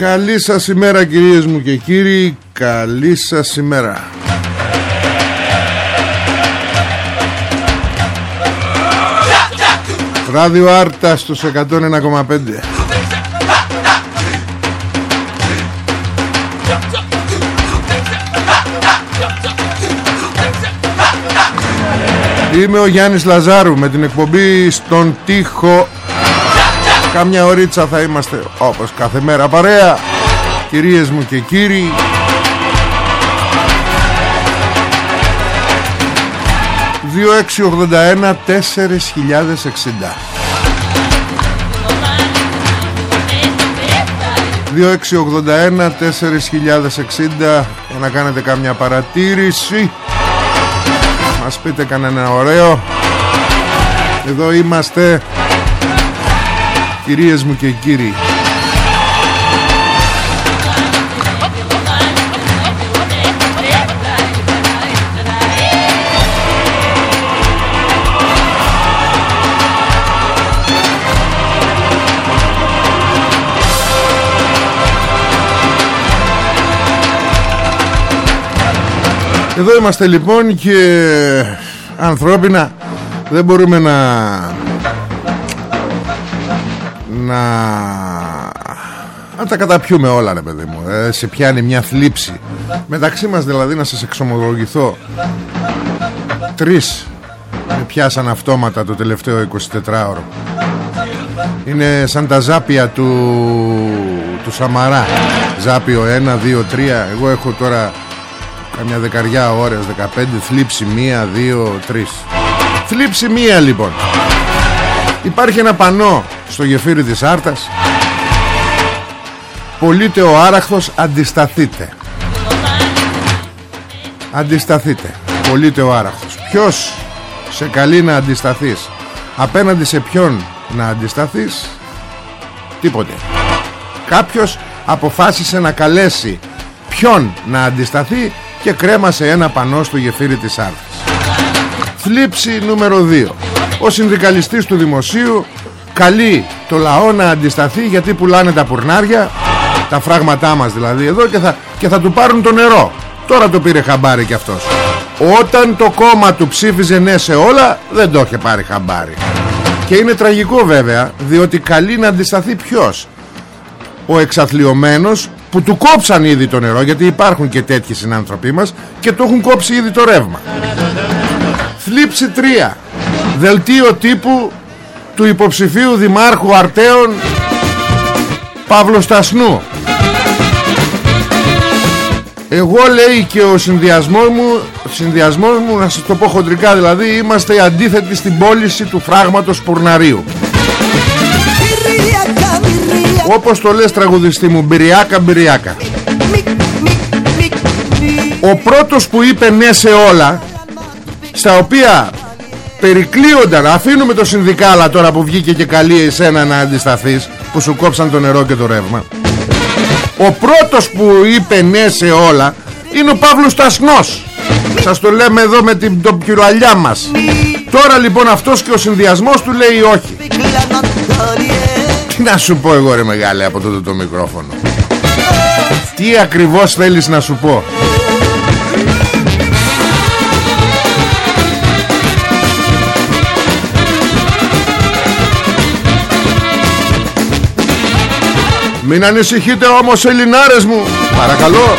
Καλή σας ημέρα κυρίες μου και κύριοι. Καλή σας ημέρα. Ράδιο Άρτα στους 101,5 Είμαι ο Γιάννης Λαζάρου με την εκπομπή στον τοίχο Κάμια ωρίτσα θα είμαστε όπως κάθε μέρα παρέα. Κυρίες μου και κύριοι. 2681 4060 2681 4060 Για να κάνετε κάμια παρατήρηση. Μας πείτε κανένα ωραίο. Εδώ είμαστε Κυρίες μου και κύριοι. Εδώ είμαστε λοιπόν και ανθρώπινα. Δεν μπορούμε να να να τα καταπιούμε όλα ρε παιδί μου ε, σε πιάνει μια θλίψη. Μεταξύ μας δηλαδή να σας εξομολογηθώ. Τρεις με πιάσαν αυτόματα το τελευταίο 24ωρο είναι σαν τα ζάπια του του Σαμαρά. Ζάπιο 1, 2, 3 εγώ έχω τώρα καμιά δεκαριά ώρες 15 θλίψη 1, 2, 3 θλίψη 1 λοιπόν. Υπάρχει ένα πανό στο γεφύρι της Άρτας. Πολύτε ο άραχθος αντισταθείτε. Αντισταθείτε. Πολύτε ο άραχθος. Ποιος σε καλεί να αντισταθείς; Απέναντι σε ποιον να αντισταθείς; Τίποτε. Κάποιος αποφάσισε να καλέσει Ποιον να αντισταθεί Και κρέμασε ένα πανό στο γεφύρι της Άρτας. Θλίψη νούμερο 2 Ο συνδικαλιστής του Δημοσίου καλεί το λαό να αντισταθεί γιατί πουλάνε τα πουρνάρια τα φράγματά μας δηλαδή εδώ και θα, και θα του πάρουν το νερό. Τώρα το πήρε χαμπάρι κι αυτός. Όταν το κόμμα του ψήφιζε ναι σε όλα δεν το είχε πάρει χαμπάρι. Και είναι τραγικό βέβαια διότι καλεί να αντισταθεί ποιος; Ο εξαθλειωμένος που του κόψαν ήδη το νερό γιατί υπάρχουν και τέτοιοι συνάνθρωποι μας και το έχουν κόψει ήδη το ρεύμα. Θλίψη 3 δελτίο τύπου του υποψηφίου δημάρχου Αρτέων Παύλο Στασνού. Εγώ λέει και ο συνδυασμός μου συνδυασμός μου να σας το πω χοντρικά δηλαδή είμαστε αντίθετοι στην πώληση του φράγματος Πουρναρίου. Όπως το λες τραγουδιστή μου Μπυριάκα Μπυριάκα. Ο πρώτος που είπε ναι σε όλα Στα οποία περικλείονταν. Αφήνουμε το συνδικάλα τώρα που βγήκε και καλεί εσένα να αντισταθείς Που σου κόψαν το νερό και το ρεύμα. Ο πρώτος που είπε ναι σε όλα Είναι ο Παύλος Τασνός Σας το λέμε εδώ με την το πυρουαλιά μας. Τώρα λοιπόν αυτός και ο συνδυασμός του λέει όχι. Τι να σου πω εγώ ρε μεγάλε από τότε το μικρόφωνο. Τι ακριβώς θέλεις να σου πω; Μην ανησυχείτε όμως Ελληνάρες μου. Παρακαλώ.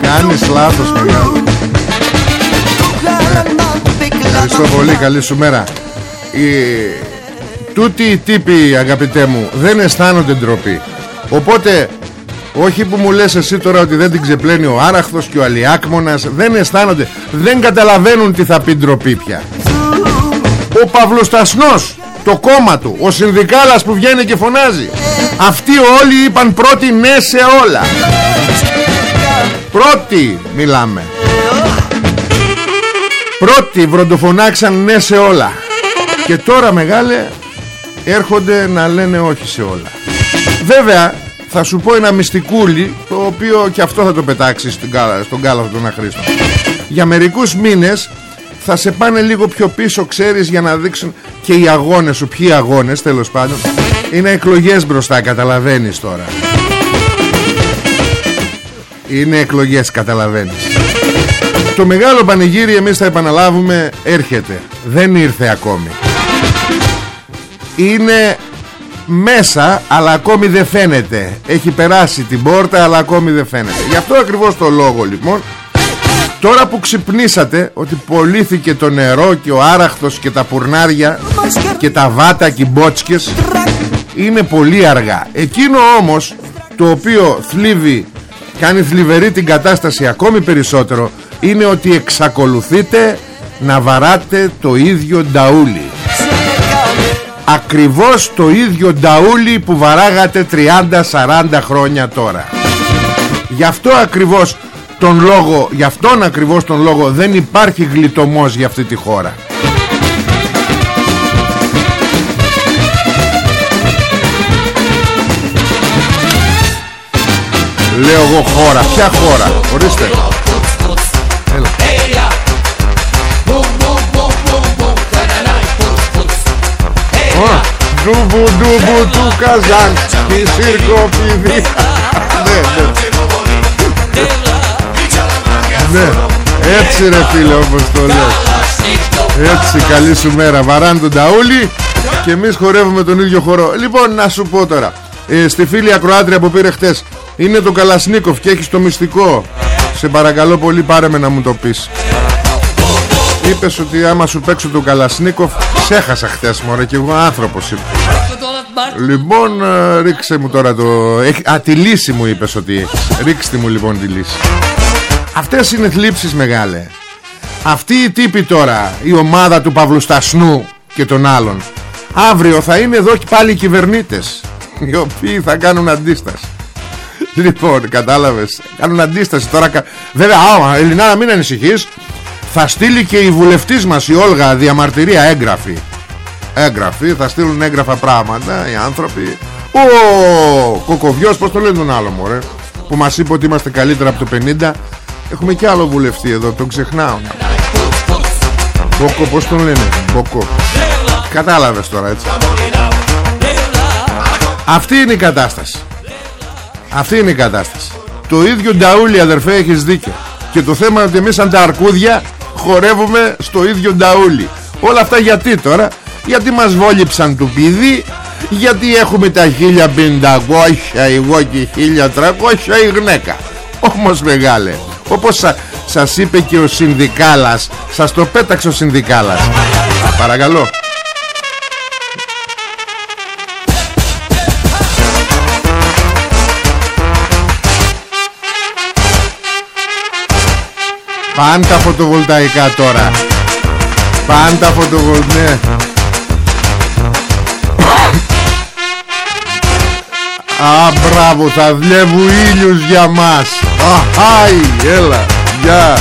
Κάνεις λάθος μεγάλο Ευχαριστώ πολύ. Καλή σου μέρα. Οι... Τούτοι οι τύποι αγαπητέ μου Δεν αισθάνονται ντροπή. Οπότε όχι που μου λες εσύ τώρα ότι δεν την ξεπλένει ο Άραχθος και ο Αλιάκμονας Δεν αισθάνονται Δεν καταλαβαίνουν τι θα πει ντροπή πια. Ο Παυλοστασνός Το κόμμα του Ο Συνδικάλας που βγαίνει και φωνάζει. Αυτοί όλοι είπαν πρώτοι ναι σε όλα. Πρώτοι μιλάμε. Πρώτοι βροντοφωνάξαν ναι σε όλα. Και τώρα μεγάλε Έρχονται να λένε όχι σε όλα. Βέβαια θα σου πω ένα μυστικούλι Το οποίο και αυτό θα το πετάξεις στον, κάλα, στον κάλαθο των αχρήστων Για μερικούς μήνες θα σε πάνε λίγο πιο πίσω ξέρεις για να δείξουν και οι αγώνες σου. Ποιοι αγώνες τέλος πάντων. Είναι εκλογές μπροστά καταλαβαίνεις τώρα. Είναι εκλογές καταλαβαίνεις. Το μεγάλο πανηγύρι εμείς θα επαναλάβουμε Έρχεται. Δεν ήρθε ακόμη. Είναι μέσα αλλά ακόμη δεν φαίνεται. Έχει περάσει την πόρτα αλλά ακόμη δεν φαίνεται. Γι' αυτό ακριβώς το λόγο λοιπόν Τώρα που ξυπνήσατε ότι πωλήθηκε το νερό και ο άραχθος και τα πουρνάρια και τα βάτα και οι μπότσκες είναι πολύ αργά. Εκείνο όμως το οποίο θλίβει, κάνει θλιβερή την κατάσταση ακόμη περισσότερο είναι ότι εξακολουθείτε να βαράτε το ίδιο νταούλι ακριβώς το ίδιο νταούλι που βαράγατε 30-40 χρόνια τώρα. Γι' αυτό ακριβώς τον λόγο γι' αυτόν ακριβώς τον λόγο δεν υπάρχει γλιτωμός για αυτή τη χώρα. Λέω εγώ χώρα. Ποια χώρα; Ορίστε Ντούμπου ντούμπου του Καζάν Η σιρκοπηδή Ναι ναι. Ναι. Έτσι ρε φίλε όπως το λες. Έτσι καλή σου μέρα. Βαράν τον Ταούλη Και εμείς χορεύουμε τον ίδιο χορό. Λοιπόν να σου πω τώρα. Ε, Στη φίλη ακροάτρια που πήρε χτες Είναι το Καλασνίκοφ και έχει το μυστικό. Σε παρακαλώ πολύ πάρε με να μου το πεις Είπες ότι άμα σου παίξω τον Καλασνίκοφ Ξέχασα χτες μωρέ και εγώ άνθρωπος είμαι. Λοιπόν ε, ρίξε μου τώρα το Α τη λύση μου είπες ότι Ρίξτε μου λοιπόν τη λύση. Αυτές είναι θλίψεις μεγάλε. Αυτή η τύπη τώρα Η ομάδα του Παυλουστασνού Και των άλλων Αύριο θα είναι εδώ και πάλι οι κυβερνήτες Οι οποίοι θα κάνουν αντίσταση. Λοιπόν κατάλαβες Κάνουν αντίσταση. Τώρα Βέβαια άμα Ελληνάρα μην ανησυχείς θα στείλει και η βουλευτής μας η Όλγα διαμαρτυρία έγγραφη. Έγγραφη θα στείλουν έγγραφα πράγματα οι άνθρωποι. Ο Κοκοβιός πως το λένε τον άλλο μωρέ που μας είπε ότι είμαστε καλύτερα από το 50 έχουμε και άλλο βουλευτή εδώ τον ξεχνάω. Μποκο πως τον λένε Μποκο κατάλαβες τώρα έτσι. Αυτή είναι η κατάσταση. Αυτή είναι η κατάσταση. Το ίδιο Νταούλη αδερφέ έχεις δίκιο. Και το θέμα είναι ότι εμείς σαν τα αρκούδια χορεύουμε στο ίδιο νταούλι. Όλα αυτά γιατί τώρα; Γιατί μας βόλυψαν του πίδι γιατί έχουμε τα 1500 εγώ και 1300 η γυναίκα. Όμως μεγάλε όπως σα, σας είπε και ο συνδικάλας σας το πέταξε ο συνδικάλας. Παρακαλώ Πάντα φωτοβολταϊκά τώρα. Πάντα φωτοβολταϊκά ναι. Α, μπράβο, θα δουλεύει ήλιος για μας. Αχάι, έλα, γεια.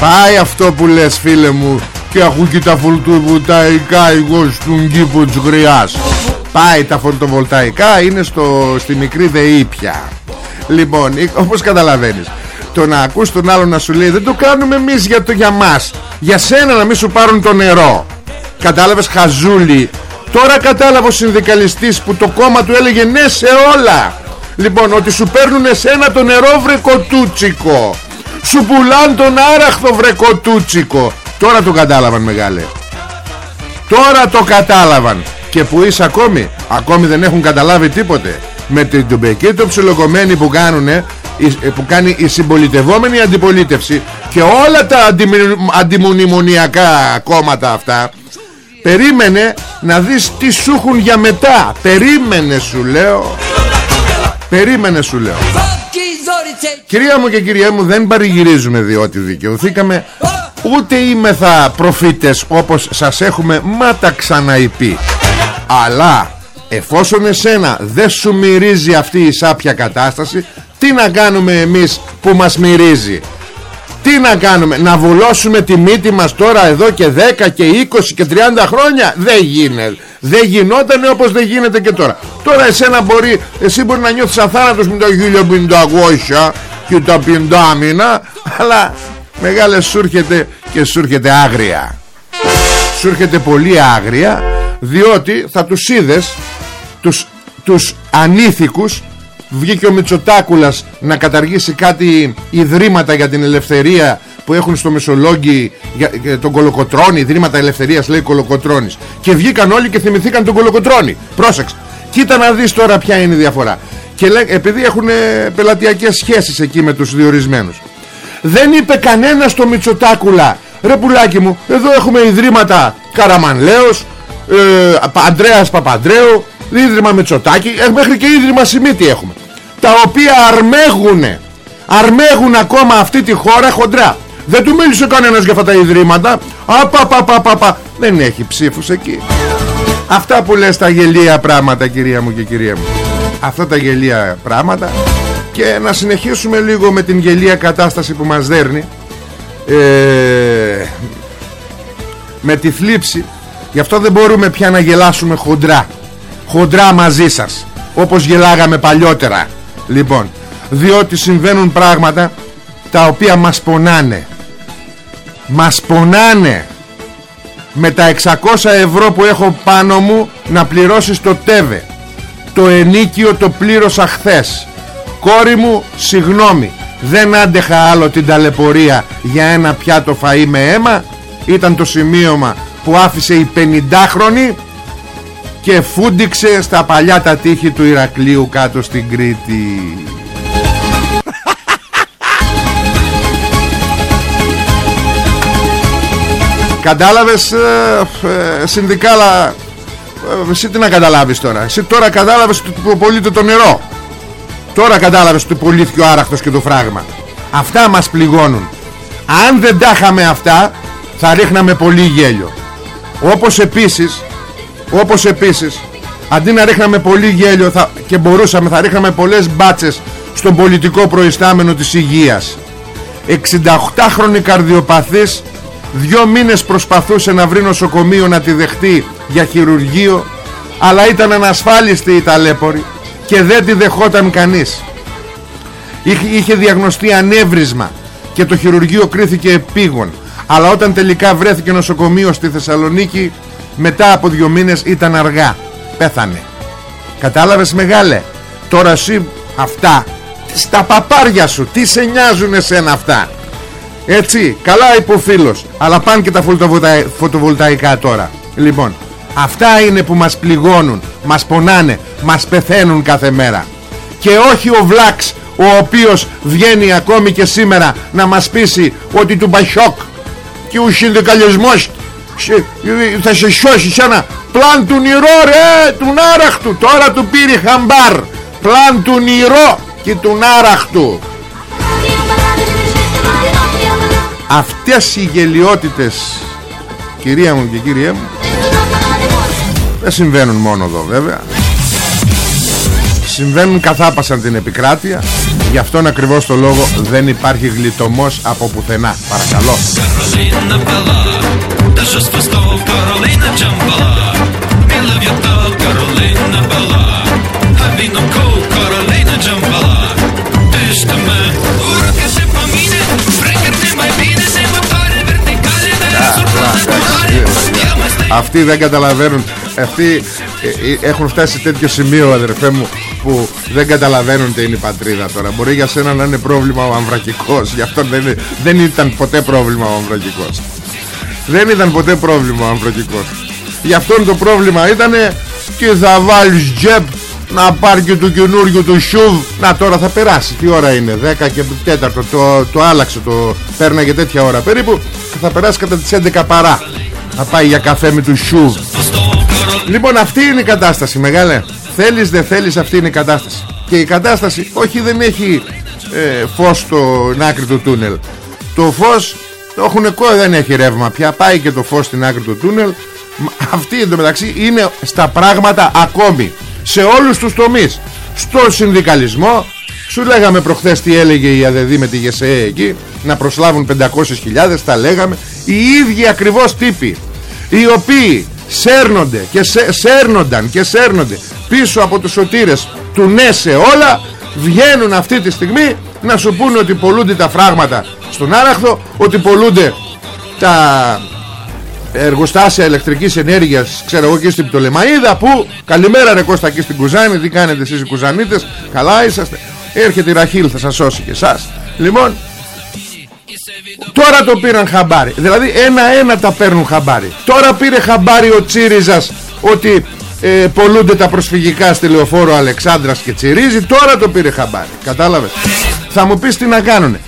Πάει αυτό που λες φίλε μου Και έχω και τα φωτοβολταϊκά εγώ στον κήπο της γριάς. Πάει τα φωτοβολταϊκά Είναι στο, στη μικρή δεήπια. Λοιπόν, όπως καταλαβαίνεις το να ακούς τον άλλο να σου λέει δεν το κάνουμε εμείς για, το, για μας. Για σένα να μην σου πάρουν το νερό κατάλαβες χαζούλη. Τώρα κατάλαβε ο συνδικαλιστής που το κόμμα του έλεγε ναι σε όλα λοιπόν ότι σου παίρνουν εσένα το νερό βρεκοτούτσικο σου πουλάν τον άραχθο βρεκοτούτσικο τώρα το κατάλαβαν μεγάλε. Τώρα το κατάλαβαν. Και που είσαι ακόμη ακόμη δεν έχουν καταλάβει τίποτε. Με την τουμπεκή το ψιλοκομμένη που κάνουνε ε, που κάνει η συμπολιτευόμενη αντιπολίτευση και όλα τα αντιμονιμονιακά κόμματα αυτά περίμενε να δεις τι σου έχουν για μετά. Περίμενε σου λέω. Περίμενε σου λέω. Κυρία μου και κυρία μου δεν παρηγυρίζουμε διότι δικαιωθήκαμε. Ούτε είμαι θα προφήτες όπως σας έχουμε μα τα ξαναειπεί αλλά εφόσον εσένα δεν σου μυρίζει αυτή η σάπια κατάσταση τι να κάνουμε εμείς που μας μυρίζει; Τι να κάνουμε; Να βουλώσουμε τη μύτη μας τώρα Εδώ και 10 και 20 και 30 χρόνια; Δεν γίνεται. Δεν γινόταν όπως δεν γίνεται και τώρα. Τώρα εσένα μπορεί Εσύ μπορεί να νιώθεις αθάνατος με τα 1500 Και τα πεντάμινα Αλλά μεγάλε σου έρχεται Και σου έρχεται άγρια. Σου έρχεται πολύ άγρια Διότι θα τους είδες Τους, τους ανήθικους βγήκε ο Μητσοτάκουλας να καταργήσει κάτι ιδρύματα για την ελευθερία που έχουν στο Μεσολόγγι για, για τον Κολοκοτρώνη, ιδρύματα ελευθερίας λέει Κολοκοτρώνης και βγήκαν όλοι και θυμηθήκαν τον Κολοκοτρώνη πρόσεξε, κοίτα να δεις τώρα ποια είναι η διαφορά. Και λέει, επειδή έχουν πελατειακές σχέσεις εκεί με τους διορισμένους. Δεν είπε κανένας στο Μητσοτάκουλα ρε πουλάκι μου εδώ έχουμε ιδρύματα Καραμανλέος ε, Ανδρέας Παπαντρέου Ίδρυμα Μητσοτάκη ε, μέχρι και Ίδρυμα Σιμίτη έχουμε. Τα οποία αρμέγουνε αρμέγουν ακόμα αυτή τη χώρα χοντρά. Δεν του μίλησε κανένας για αυτά τα ιδρύματα. Απαπαπαπαπα δεν έχει ψήφους εκεί. Αυτά που λες τα γελία πράγματα κυρία μου και κυρία μου. Αυτά τα γελία πράγματα. Και να συνεχίσουμε λίγο με την γελία κατάσταση που μας δέρνει. Ε, με τη θλίψη. Γι' αυτό δεν μπορούμε πια να γελάσουμε χοντρά χοντρά μαζί σας όπως γελάγαμε παλιότερα Λοιπόν, διότι συμβαίνουν πράγματα τα οποία μας πονάνε. Μας πονάνε με τα 600 ευρώ που έχω πάνω μου να πληρώσεις το τέβε. Το ενίκιο το πλήρωσα χθες. Κόρη μου, συγνώμη, δεν άντεχα άλλο την ταλαιπωρία για ένα πιάτο φαΐ με αίμα. Ήταν το σημείωμα που άφησε η 50χρονη και φούντιξε στα παλιά τα τείχη του Ηρακλείου κάτω στην Κρήτη. Κατάλαβες ε, ε, συνδικάλα ε, Εσύ τι να καταλάβεις τώρα. Εσύ τώρα κατάλαβες ότι πωλείται το νερό. Τώρα κατάλαβες ότι πωλήθηκε ο άραχτος και το φράγμα. Αυτά μας πληγώνουν. Αν δεν τα είχαμε αυτά Θα ρίχναμε πολύ γέλιο. Όπως επίσης όπως επίσης Αντί να ρίχναμε πολύ γέλιο θα, Και μπορούσαμε θα ρίχναμε πολλές μπάτσες Στον πολιτικό προϊστάμενο της υγείας. 68χρονη καρδιοπαθής Δυο μήνες προσπαθούσε να βρει νοσοκομείο να τη δεχτεί για χειρουργείο Αλλά ήταν ανασφάλιστη η ταλέπορη Και δεν τη δεχόταν κανείς. Είχε, είχε διαγνωστεί ανέβρισμα Και το χειρουργείο κρίθηκε επίγον. Αλλά όταν τελικά βρέθηκε νοσοκομείο στη Θεσσαλονίκη μετά από δύο μήνες ήταν αργά. Πέθανε. Κατάλαβες μεγάλε; Τώρα εσύ αυτά. Στα παπάρια σου τι σε νοιάζουν εσένα αυτά; Έτσι καλά υποφίλος αλλά πάνε και τα φωτοβολταϊκά τώρα. Λοιπόν αυτά είναι που μας πληγώνουν μας πονάνε μας πεθαίνουν κάθε μέρα. Και όχι ο Βλάξ ο οποίος βγαίνει ακόμη και σήμερα να μας πείσει ότι του Μπασιόκ και ο συνδικαλισμός θα σε σώσει ένα πλάν του νηρό ρε του νάραχτου τώρα του πήρε χαμπάρ. Πλάν του νηρό και του νάραχτου αυτές οι γελιότητες κυρία μου και κύριέ μου δεν συμβαίνουν μόνο εδώ βέβαια. Συμβαίνουν καθάπασαν την επικράτεια γι' αυτόν ακριβώς το λόγο δεν υπάρχει γλιτωμός από πουθενά. Παρακαλώ. Αυτοί δεν καταλαβαίνουν. Αυτοί ε, ε, έχουν φτάσει σε τέτοιο σημείο αδερφέ μου Που δεν καταλαβαίνουν τι είναι η πατρίδα τώρα. Μπορεί για σένα να είναι πρόβλημα ο αμβρακικός. Γι' αυτό δεν, δεν ήταν ποτέ πρόβλημα ο αμβρακικός. Δεν ήταν ποτέ πρόβλημα ο αμβρακικός. Γι' αυτό το πρόβλημα ήταν Και θα βάλεις τζεπ να πάρει και του καινούργιου του σιούβ. Να τώρα θα περάσει. Τι ώρα είναι 10 και 4 το, το άλλαξε το Πέρναγε τέτοια ώρα. Περίπου Θα περάσει κατά τις 11 παρά. Θα πάει για καφέ με του σιούβ. Λοιπόν αυτή είναι η κατάσταση μεγάλε Θέλεις δεν θέλεις αυτή είναι η κατάσταση. Και η κατάσταση όχι δεν έχει ε, Φως στην άκρη του τούνελ. Το φως το έχουν κόλλο δεν έχει ρεύμα πια. Πάει και το φως στην άκρη του τούνελ. Αυτή εντωμεταξύ είναι στα πράγματα ακόμη. Σε όλους τους τομείς. Στο συνδικαλισμό Σου λέγαμε προχθές τι έλεγε η ΑΔΔ με τη ΓΕΣΕ εκεί Να προσλάβουν 500.000 Τα λέγαμε. Οι ίδιοι ακριβώς τύποι Οι οποίοι σέρνονται και σε, σέρνονταν και σέρνονται πίσω από τους σωτήρες του ναι σε όλα βγαίνουν αυτή τη στιγμή να σου πούνε ότι πολλούνται τα φράγματα στον Άραχθο ότι πολλούνται τα εργοστάσια ηλεκτρικής ενέργειας ξέρω εγώ και στην Πτολεμαίδα που καλημέρα ρε Κώστα και στην Κουζάνη τι κάνετε εσείς οι Κουζανίτες καλά είσαστε έρχεται η Ραχίλ θα σας σώσει και εσάς. Λοιπόν Τώρα το πήραν χαμπάρι. Δηλαδή ένα-ένα τα παίρνουν χαμπάρι. Τώρα πήρε χαμπάρι ο Τσίριζας Ότι ε, πολλούνται τα προσφυγικά στη λεωφόρο Αλεξάνδρας και Τσιρίζη. Τώρα το πήρε χαμπάρι Κατάλαβες; Θα μου πεις τι να κάνουνε.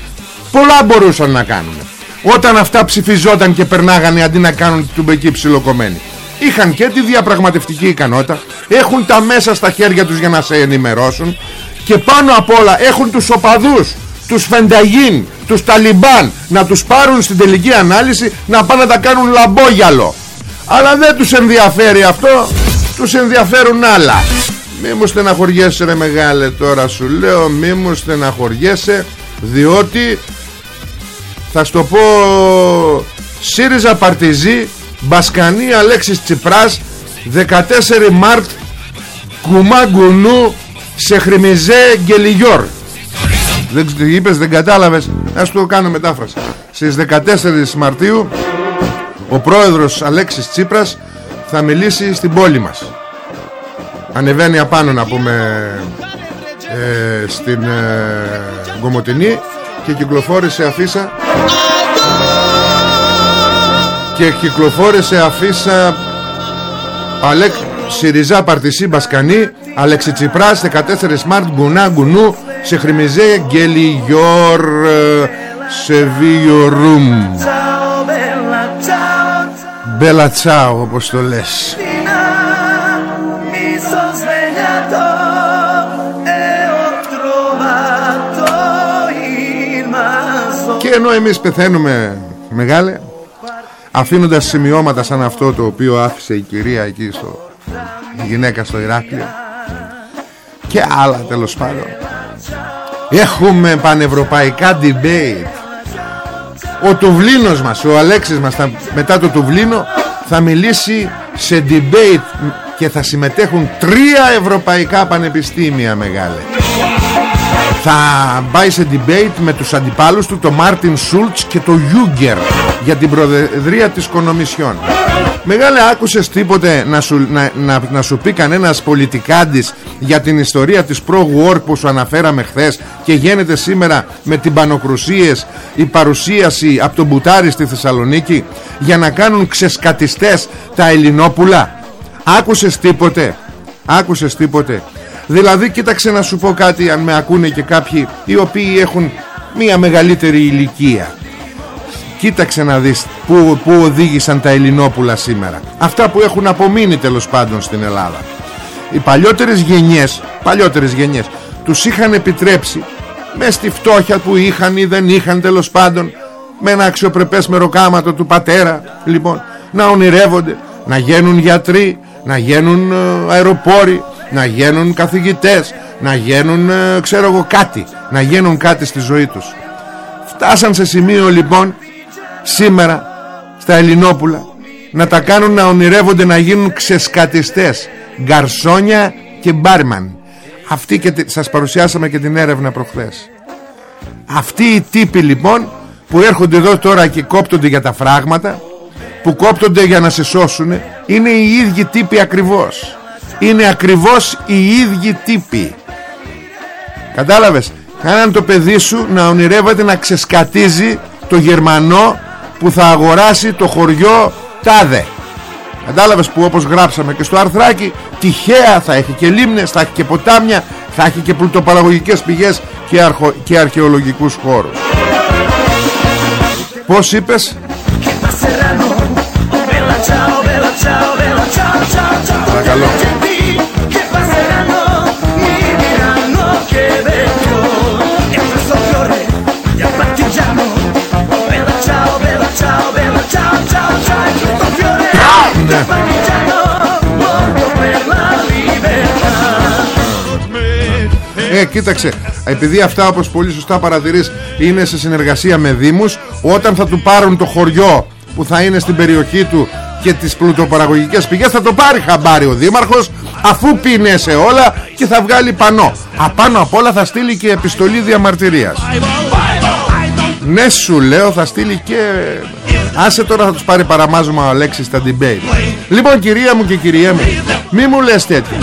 Πολλά μπορούσαν να κάνουν Όταν αυτά ψηφιζόταν και περνάγανε Αντί να κάνουν την μπεκή ψιλοκομμένη. Είχαν και τη διαπραγματευτική ικανότητα Έχουν τα μέσα στα χέρια τους για να σε ενημερώσουν Και πάνω απ' όλα έχουν τους οπαδούς τους Φενταγίν, τους Ταλιμπάν να τους πάρουν στην τελική ανάλυση να πάνε να τα κάνουν λαμπόγιαλο. Αλλά δεν τους ενδιαφέρει αυτό τους ενδιαφέρουν άλλα. Μη μου στεναχωριέσαι ρε μεγάλε τώρα σου λέω μη μου στεναχωριέσαι διότι θα στο πω ΣΥΡΙΖΑ Παρτιζή Μπασκανή Αλέξης Τσιπράς 14 Μάρτ Κουμάγκουνού σε Χρυμιζέ Γκελιγιόρ. Δεν είπες, δεν κατάλαβες. Ας το κάνω μετάφραση. Στις 14 Μαρτίου Ο πρόεδρος Αλέξης Τσίπρας Θα μιλήσει στην πόλη μας. Ανεβαίνει απάνω να πούμε ε, Στην ε, Γκομοτινή Και κυκλοφόρησε αφίσα. Και κυκλοφόρησε αφίσα Αλέκ Σιριζά Παρτισί Μπασκανή Αλέξη Τσιπράς 14 Μαρτ Γκουνά Γκουνού σε χρημιζέ γκελιγιόρ σε ρούμ Μπέλα τσάου όπως το λες. Και ενώ εμείς πεθαίνουμε μεγάλε Αφήνοντας σημειώματα σαν αυτό το οποίο άφησε η κυρία εκεί στο η γυναίκα στο Ηράκλειο και άλλα τέλος πάντων. Έχουμε πανευρωπαϊκά debate Ο Τουβλίνος μας Ο Αλέξης μας θα, μετά το Τουβλίνο Θα μιλήσει σε debate Και θα συμμετέχουν Τρία ευρωπαϊκά πανεπιστήμια μεγάλε. Θα πάει σε debate με τους αντιπάλους του το Μάρτιν Σούλτς και το Γιούγκερ για την προεδρία της Κονομισιόν Μεγάλε άκουσες τίποτε να σου, να, να, να σου πει κανένας πολιτικάντης για την ιστορία της Pro-War που σου αναφέραμε χθες και γίνεται σήμερα με την Πανοκρουσίες η παρουσίαση από τον Μπουτάρι στη Θεσσαλονίκη για να κάνουν ξεσκατιστές τα Ελληνόπουλα. Άκουσες τίποτε Άκουσες τίποτε. Δηλαδή κοίταξε να σου πω κάτι αν με ακούνε και κάποιοι οι οποίοι έχουν μία μεγαλύτερη ηλικία. Κοίταξε να δεις που, που οδήγησαν τα Ελληνόπουλα σήμερα. Αυτά που έχουν απομείνει τέλος πάντων στην Ελλάδα. Οι παλιότερες γενιές παλιότερες γενιές τους είχαν επιτρέψει μες στη φτώχεια που είχαν ή δεν είχαν τέλος πάντων με ένα αξιοπρεπές μεροκάματο του πατέρα λοιπόν να ονειρεύονται να γίνουν γιατροί να γίνουν ε, αεροπόροι να γίνουν καθηγητές να γίνουν ε, ξέρω εγώ κάτι να γίνουν κάτι στη ζωή τους. Φτάσαν σε σημείο λοιπόν σήμερα στα Ελληνόπουλα. Να τα κάνουν να ονειρεύονται να γίνουν ξεσκατιστές γκαρσόνια και μπάρμαν. Αυτή και σας παρουσιάσαμε και την έρευνα προχθές. Αυτοί οι τύποι λοιπόν που έρχονται εδώ τώρα και κόπτονται για τα φράγματα που κόπτονται για να σε σώσουν είναι οι ίδιοι τύποι ακριβώς. Είναι ακριβώς οι ίδιοι τύποι. Κατάλαβες; Κάναν το παιδί σου να ονειρεύεται να ξεσκατίζει το Γερμανό που θα αγοράσει το χωριό τάδε. Κατάλαβες που όπως γράψαμε και στο αρθράκι Τυχαία θα έχει και λίμνες, θα έχει και ποτάμια Θα έχει και πλουτοπαραγωγικές πηγές και, αρχο, και αρχαιολογικούς χώρους. Πώς είπες; Παρακαλώ Ε, κοίταξε, επειδή αυτά όπως πολύ σωστά παρατηρείς είναι σε συνεργασία με δήμους, όταν θα του πάρουν το χωριό που θα είναι στην περιοχή του και τις πλουτοπαραγωγικές πηγές θα το πάρει χαμπάρι ο Δήμαρχος αφού πίνε σε όλα και θα βγάλει πανό. Απάνω απ' όλα θα στείλει και επιστολή διαμαρτυρίας. Ναι σου λέω θα στείλει και Άσε τώρα θα τους πάρει παραμάζωμα ο Αλέξης στα debate Λοιπόν κυρία μου και κυρία μου Μη μου λες τέτοια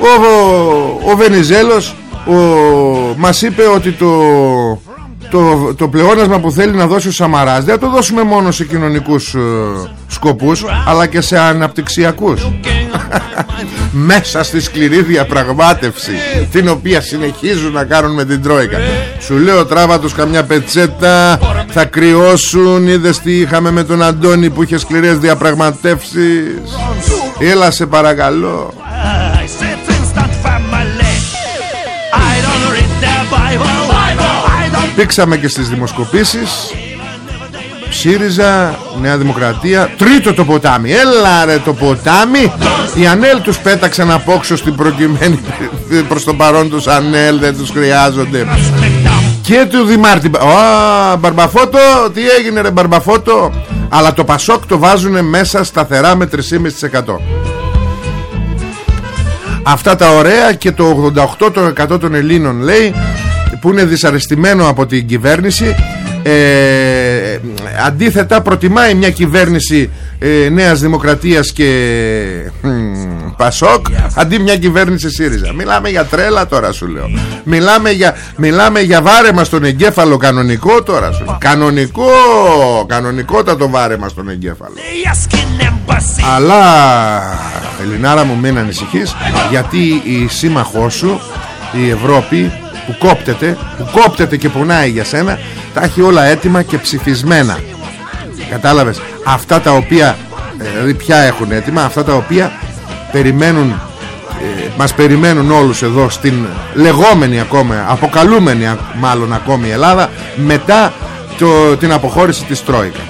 Ο, ο, ο Βενιζέλος ο, Μας είπε ότι το το, το πλεόνασμα που θέλει να δώσει ο Σαμαράς δεν θα το δώσουμε μόνο σε κοινωνικούς ε, σκοπούς αλλά και σε αναπτυξιακούς. Μέσα στη σκληρή διαπραγμάτευση την οποία συνεχίζουν να κάνουν με την Τρόικα. Σου λέω τράβα τους καμιά πετσέτα θα κρυώσουν. Είδες τι είχαμε με τον Αντώνη που είχε σκληρές διαπραγματεύσεις. Έλα σε παρακαλώ Πήξαμε και στις δημοσκοπήσεις. ΣΥΡΙΖΑ, Νέα Δημοκρατία. Τρίτο το ποτάμι. Έλα ρε το ποτάμι. Οι Ανέλ τους πέταξαν απόξω στην προκειμένη Προς το παρόν τους Ανέλ Δεν τους χρειάζονται. Και του Δημάρτη. Ω, Μπαρμπαφώτο Τι έγινε ρε Μπαρμπαφώτο Αλλά το Πασόκ το βάζουν μέσα σταθερά με 3,5% Αυτά τα ωραία και το 88% των Ελλήνων λέει που είναι δυσαρεστημένο από την κυβέρνηση ε, αντίθετα προτιμάει μια κυβέρνηση ε, Νέας Δημοκρατίας και Πασόκ αντί μια κυβέρνηση ΣΥΡΙΖΑ. Μιλάμε για τρέλα τώρα σου λέω. Μιλάμε για, μιλάμε για βάρεμα στον εγκέφαλο κανονικό τώρα σου λέω. Κανονικό κανονικότατο βάρεμα στον εγκέφαλο. Αλλά Ελληνάρα μου μην ανησυχείς γιατί η σύμμαχός σου η Ευρώπη που κόπτεται που κόπτεται και πονάει για σένα τα έχει όλα έτοιμα και ψηφισμένα. Κατάλαβες αυτά τα οποία ε, δηλαδή πια έχουν έτοιμα αυτά τα οποία περιμένουν ε, μας περιμένουν όλους εδώ στην λεγόμενη ακόμα αποκαλούμενη μάλλον ακόμη Ελλάδα μετά το, την αποχώρηση της Τρόικα.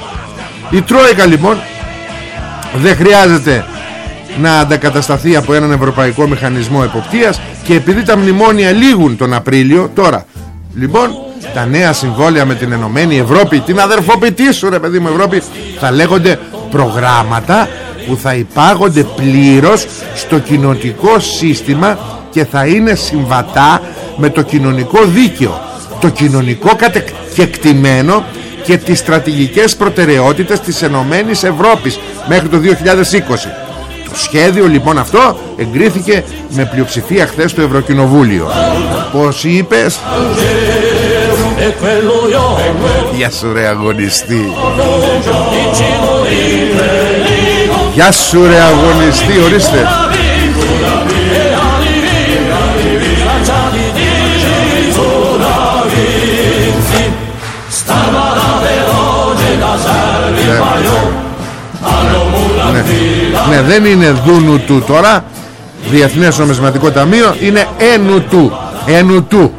Η Τρόικα λοιπόν δεν χρειάζεται να αντακατασταθεί από έναν ευρωπαϊκό μηχανισμό εποπτείας και επειδή τα μνημόνια λήγουν τον Απρίλιο τώρα λοιπόν τα νέα συμβόλαια με την Ενωμένη Ευρώπη την αδερφοποιητή σου ρε παιδί μου Ευρώπη θα λέγονται προγράμματα που θα υπάγονται πλήρως στο κοινοτικό σύστημα και θα είναι συμβατά με το κοινωνικό δίκαιο το κοινωνικό κατεκτημένο και τις στρατηγικές προτεραιότητες της Ενωμένης Ευρώπης μέχρι το 2020 το σχέδιο λοιπόν αυτό εγκρίθηκε με πλειοψηφία χθες στο Ευρωκοινοβούλιο. Πώς είπες; Γεια σου ρε αγωνιστή. Γεια σου ρε αγωνιστή Ορίστε ναι. ναι, δεν είναι δούνου του τώρα. Διεθνές Νομισματικό Ταμείο Είναι ένου του Ένου του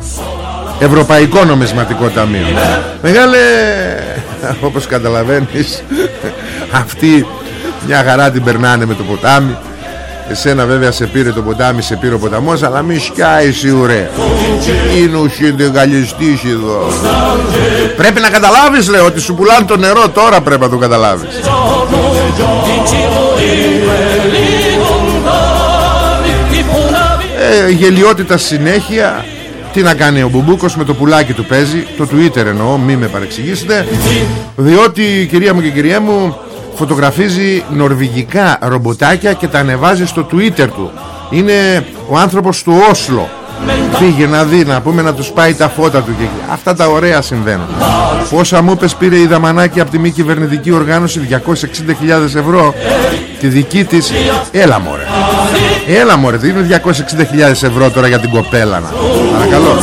Ευρωπαϊκό Νομισματικό Ταμείο. Μεγάλε Όπως καταλαβαίνεις Αυτοί μια χαρά την περνάνε με το ποτάμι Εσένα βέβαια σε πήρε το ποτάμι Σε πήρε ο ποταμός Αλλά μη σκάει σιουρέ Είναι ο συνδεγαλιστής εδώ. Πρέπει να καταλάβεις λέω Ότι σου πουλάνε το νερό τώρα πρέπει να το καταλάβεις. Ε, Γελιότητα συνέχεια. Τι να κάνει ο Μπουμπούκος με το πουλάκι του παίζει. Το Twitter εννοώ μη με παρεξηγήσετε. Διότι κυρία μου και κυρία μου Φωτογραφίζει νορβηγικά ρομποτάκια Και τα ανεβάζει στο Twitter του. Είναι ο άνθρωπος του Όσλο. Πήγε να δει να πούμε να τους πάει τα φώτα του και Αυτά τα ωραία συμβαίνουν. Πόσα μου πες πήρε η Δαμανάκη από τη μη κυβερνητική οργάνωση 260.000 ευρώ. Τη δική της. Έλα μωρέ. Έλα μωρέ είναι 260.000 ευρώ τώρα για την κοπέλα να. Παρακαλώ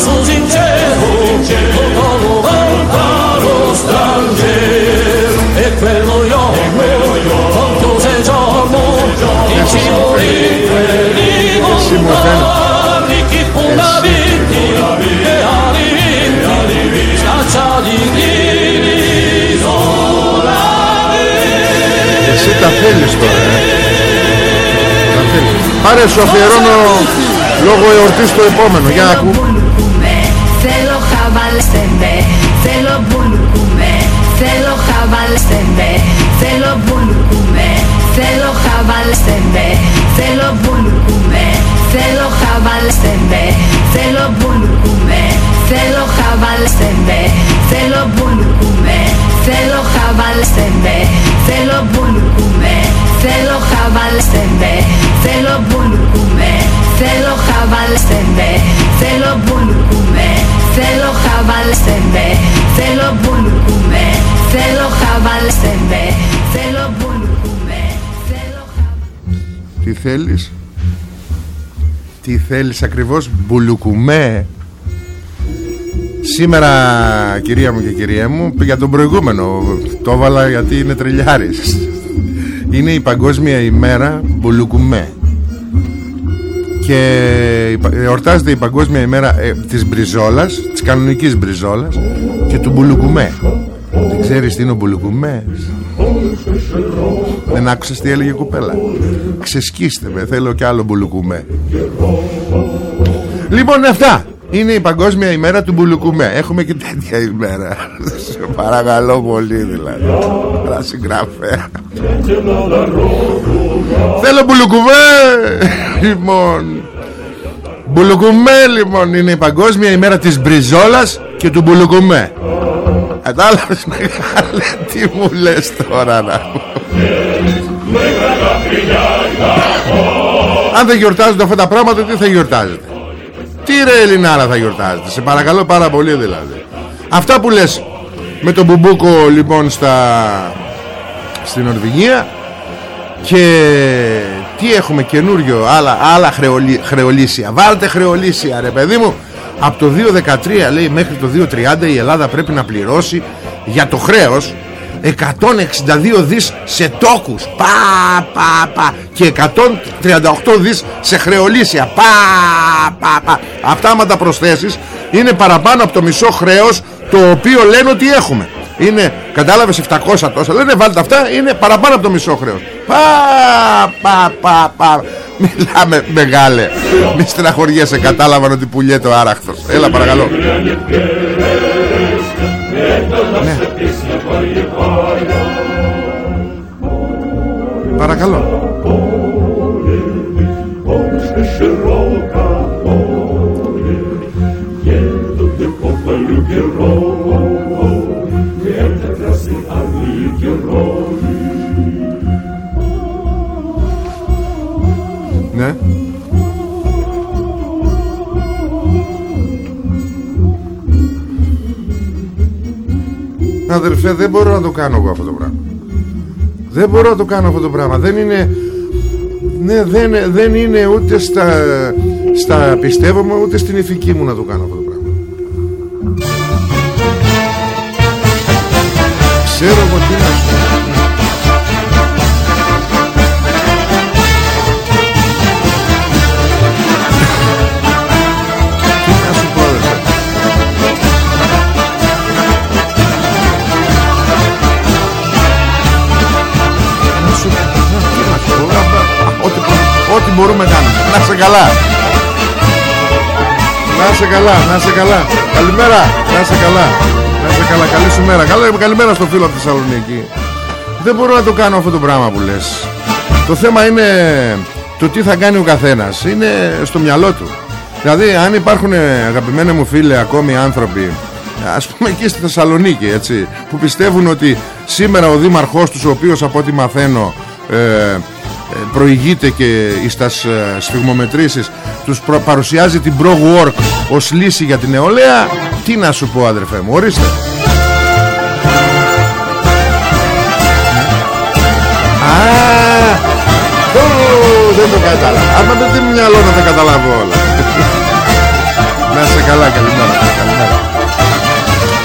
Εσύ μου Εσύ τα θέλεις τώρα ε; Τα θέλεις. Πάρε σου αφιερώνω Λόγω εορτής το επόμενο. Για ακού Θέλω χαβαλέστε με Θέλω μπουλουκουμέ. Θέλω χαβαλέστε με Θέλω μπουλουκουμέ. Θέλω χαβαλέστε με Θέλω μπουλουκουμέ. Θέλω χαβαλέστε με. Θέλω μπουλουκουμέ. Θέλω χαβαλέστε με. Θέλω μπουλουκουμέ. Θέλω χαβαλέστε με. Θέλω μπουλουκουμέ. Θέλω χαβαλέστε με. Θέλω μπουλουκουμέ. Θέλω χαβαλέστε με. Θέλω μπουλουκουμέ. Θέλω χαβαλέστε με. Θέλω μπουλουκουμέ. Θέλω χαβαλέστε με. Θέλω μπουλουκουμέ. Τι θέλεις; Τι θέλεις ακριβώς Μπουλουκουμέ. Σήμερα κυρία μου και κυρία μου Για τον προηγούμενο Το έβαλα γιατί είναι τριλιάρης. Είναι η παγκόσμια ημέρα Μπουλουκουμέ. Και εορτάζεται η παγκόσμια ημέρα ε, Της μπριζόλας Της κανονικής μπριζόλας Και του μπουλουκουμέ. Δεν ξέρεις τι είναι ο μπουλουκουμές; Δεν άκουσες τι έλεγε η κουπέλα; Ξεσκίστε με θέλω κι άλλο μπουλουκουμέ. Λοιπόν αυτά. Είναι η παγκόσμια ημέρα του Μπουλουκουμέ. Έχουμε και τέτοια ημέρα. Σε παρακαλώ πολύ δηλαδή. Παρά συγγραφέα. Θέλω Μπουλουκουμέ Λοιπόν. Μπουλουκουμέ λοιπόν. Είναι η παγκόσμια ημέρα της Μπριζόλας Και του Μπουλουκουμέ Κατάλαβες μεγάλε Τι μου λες τώρα να. Αν δεν γιορτάζονται αυτά τα πράγματα Τι θα γιορτάζετε; Τι ρε Ελληνάρα θα γιορτάζετε; Σε παρακαλώ πάρα πολύ δηλαδή. Αυτά που λες με τον Μπουμπούκο λοιπόν στα Στην Ορβηγία Και Τι έχουμε καινούριο Άλλα, άλλα χρεολί, χρεολύσια. Βάλτε χρεολύσια ρε παιδί μου Από το 2013 λέει μέχρι το 2030 Η Ελλάδα πρέπει να πληρώσει Για το χρέος 162 δις σε τόκους. Πα, πα, πα, και 138 δις σε χρεολύσια. Πα, πα, πα. αυτά άμα τα προσθέσεις είναι παραπάνω από το μισό χρέος το οποίο λένε ότι έχουμε. Είναι, κατάλαβες 700 τόσα. Λένε βάλτε αυτά, είναι παραπάνω από το μισό χρέος. Πα, πα, πα, πα. Μιλάμε μεγάλε. Μη στεναχωριέσαι κατάλαβαν ότι πουλιέται ο άραχτος έλα παρακαλώ. Ναι. Παρακαλώ Ναι Αδερφέ δεν μπορώ να το κάνω εγώ αυτό το πράγμα. Δεν μπορώ να το κάνω αυτό το πράγμα. Δεν είναι ναι, δεν, δεν είναι ούτε στα, στα πιστεύω μου ούτε στην ηθική μου να το κάνω αυτό μπορούμε να κάνουμε. Να σε καλά. Να σε καλά, να σε καλά. Καλημέρα, να σε καλά. Να σε καλά, καλή σου μέρα. Καλημέρα στο φίλο από τη Θεσσαλονίκη. Δεν μπορώ να το κάνω αυτό το πράγμα που λες. Το θέμα είναι το τι θα κάνει ο καθένας. Είναι στο μυαλό του. Δηλαδή αν υπάρχουν αγαπημένοι μου φίλοι ακόμη άνθρωποι Ας πούμε εκεί στη Θεσσαλονίκη έτσι Που πιστεύουν ότι σήμερα ο δήμαρχός τους Ο οποίος από ό,τι μαθαίνω ε, ε προηγείται και στις ε, σφιγμομετρήσεις τους παρουσιάζει την Pro Work ως λύση για την νεολαία τι να σου πω αδερφέ μου ορίστε Α, δεν το κατάλαβα άμα δεν δίνει μυαλό να τα καταλάβω όλα να είσαι καλά καλημέρα, καλημέρα.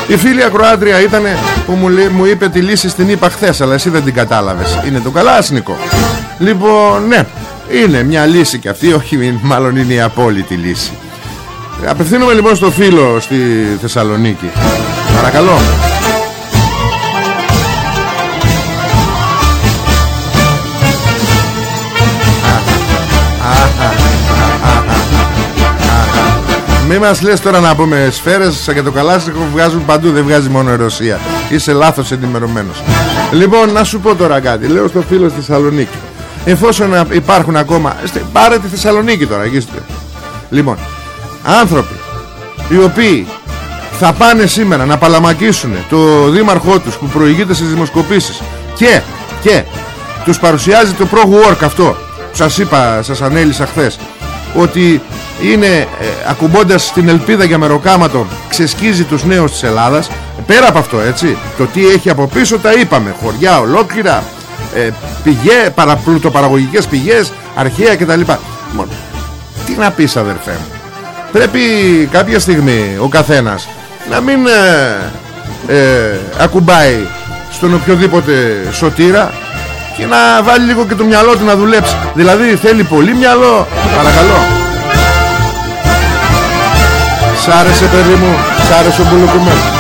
Η φίλη ακροάτρια ήταν που μου, μου είπε τη λύση στην είπα χθες, αλλά εσύ δεν την κατάλαβες. Είναι το καλάσνικο. Λοιπόν, ναι, είναι μια λύση και αυτή, όχι μάλλον είναι η απόλυτη λύση. Απευθύνομαι λοιπόν στο φίλο στη Θεσσαλονίκη. Παρακαλώ. Μη μας λες τώρα να πούμε σφαίρες σαν και το καλάσικο βγάζουν παντού Δεν βγάζει μόνο η Ρωσία Είσαι λάθος ενημερωμένος Λοιπόν να σου πω τώρα κάτι Λέω στο φίλο στη Θεσσαλονίκη Εφόσον υπάρχουν ακόμα Πάρε τη Θεσσαλονίκη τώρα Λοιπόν Άνθρωποι Οι οποίοι θα πάνε σήμερα να παλαμακίσουν Το δήμαρχό τους που προηγείται στις δημοσκοπήσεις Και, και τους παρουσιάζει το Pro Work αυτό Σας είπα, σας ανέλησα χθες Ότι είναι ε, ακουμπώντας την ελπίδα για μεροκάματο ξεσκίζει τους νέους της Ελλάδας πέρα από αυτό έτσι το τι έχει από πίσω τα είπαμε χωριά ολόκληρα ε, πηγέ, παραπλουτοπαραγωγικές πηγές αρχαία κτλ. Μόνο, τι να πεις αδερφέ μου. Πρέπει κάποια στιγμή ο καθένας να μην ε, ε, ακουμπάει στον οποιοδήποτε σωτήρα και να βάλει λίγο και το μυαλό του να δουλέψει. Δηλαδή θέλει πολύ μυαλό παρακαλώ. Σ' άρεσε παιδί μου Σ' άρεσε ο μπουλοκουμένος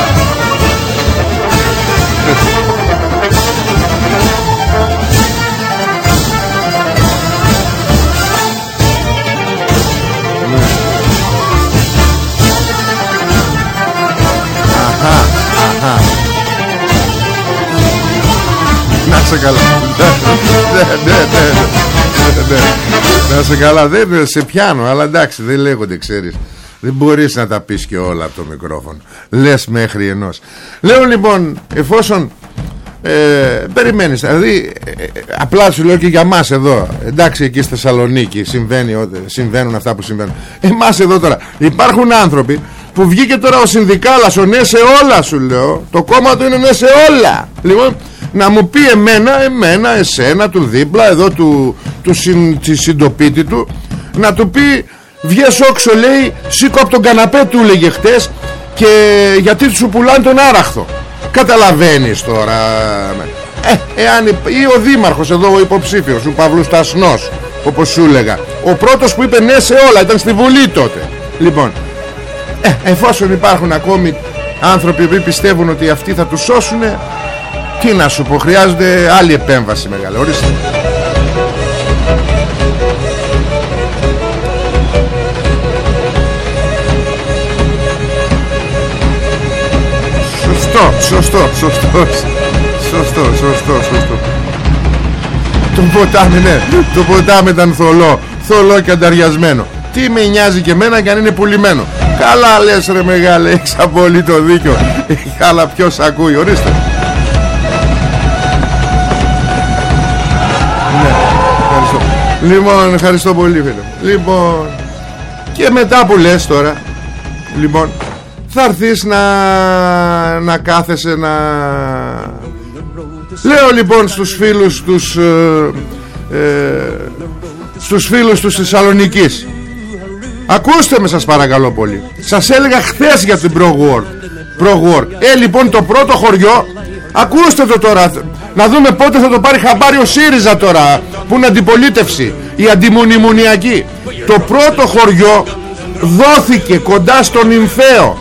Να σε καλά. Ναι, ναι, ναι, Να σε καλά. Δεν σε πιάνω Αλλά εντάξει δεν λέγονται ξέρεις. Δεν μπορείς να τα πεις και όλα από το μικρόφωνο. Λες μέχρι ενός. Λέω λοιπόν εφόσον ε, Περιμένεις. Δηλαδή ε, απλά σου λέω και για μας εδώ. Εντάξει εκεί στη Θεσσαλονίκη συμβαίνει, Συμβαίνουν αυτά που συμβαίνουν. Εμάς εδώ τώρα. Υπάρχουν άνθρωποι Που βγήκε τώρα ο συνδικάλας Ο ναι σε όλα σου λέω. Το κόμμα του είναι ναι σε όλα. Λοιπόν να μου πει εμένα, εμένα, εσένα, του δίπλα Εδώ του, του συν, συντοπίτη του Να του πει Βγες όξο λέει Σήκω από τον καναπέ του λέγε χτες Και γιατί σου πουλάνε τον άραχθο Καταλαβαίνεις τώρα ε, εάν, Ή ο δήμαρχος εδώ ο υποψήφιος Ο Παύλος Τασνός Όπως σου έλεγα Ο πρώτος που είπε ναι σε όλα Ήταν στη Βουλή τότε. Λοιπόν ε, Εφόσον υπάρχουν ακόμη άνθρωποι που πιστεύουν ότι αυτοί θα τους σώσουν Τι να σου πω Χρειάζονται άλλη επέμβαση μεγάλη Ορίστε. Σωστό, σωστό, σωστό Σωστό, σωστό, σωστό. Το ποτάμι, ναι Το ποτάμι ήταν θολό Θολό και ανταριασμένο. Τι με νοιάζει και εμένα και αν είναι πουλημένο Καλά λες ρε μεγάλε Έχεις απολύτω δίκιο. Αλλά ποιος ακούει, ορίστε. Ναι, ευχαριστώ. Λοιπόν, ευχαριστώ πολύ φίλε Λοιπόν Και μετά που λες τώρα Λοιπόν θα έρθεις να, να κάθεσαι να... Λέω λοιπόν στους φίλους τους ε, ε, στους φίλους τους Θεσσαλονικής Ακούστε με σας παρακαλώ πολύ. Σας έλεγα χθες για την Pro Work, Pro Work. Ε λοιπόν το πρώτο χωριό Ακούστε το τώρα. Να δούμε πότε θα το πάρει χαμπάρι ο ΣΥΡΙΖΑ τώρα Που είναι αντιπολίτευση Η αντιμουνιμουνιακή Το πρώτο χωριό δόθηκε κοντά στον Ιμφαίο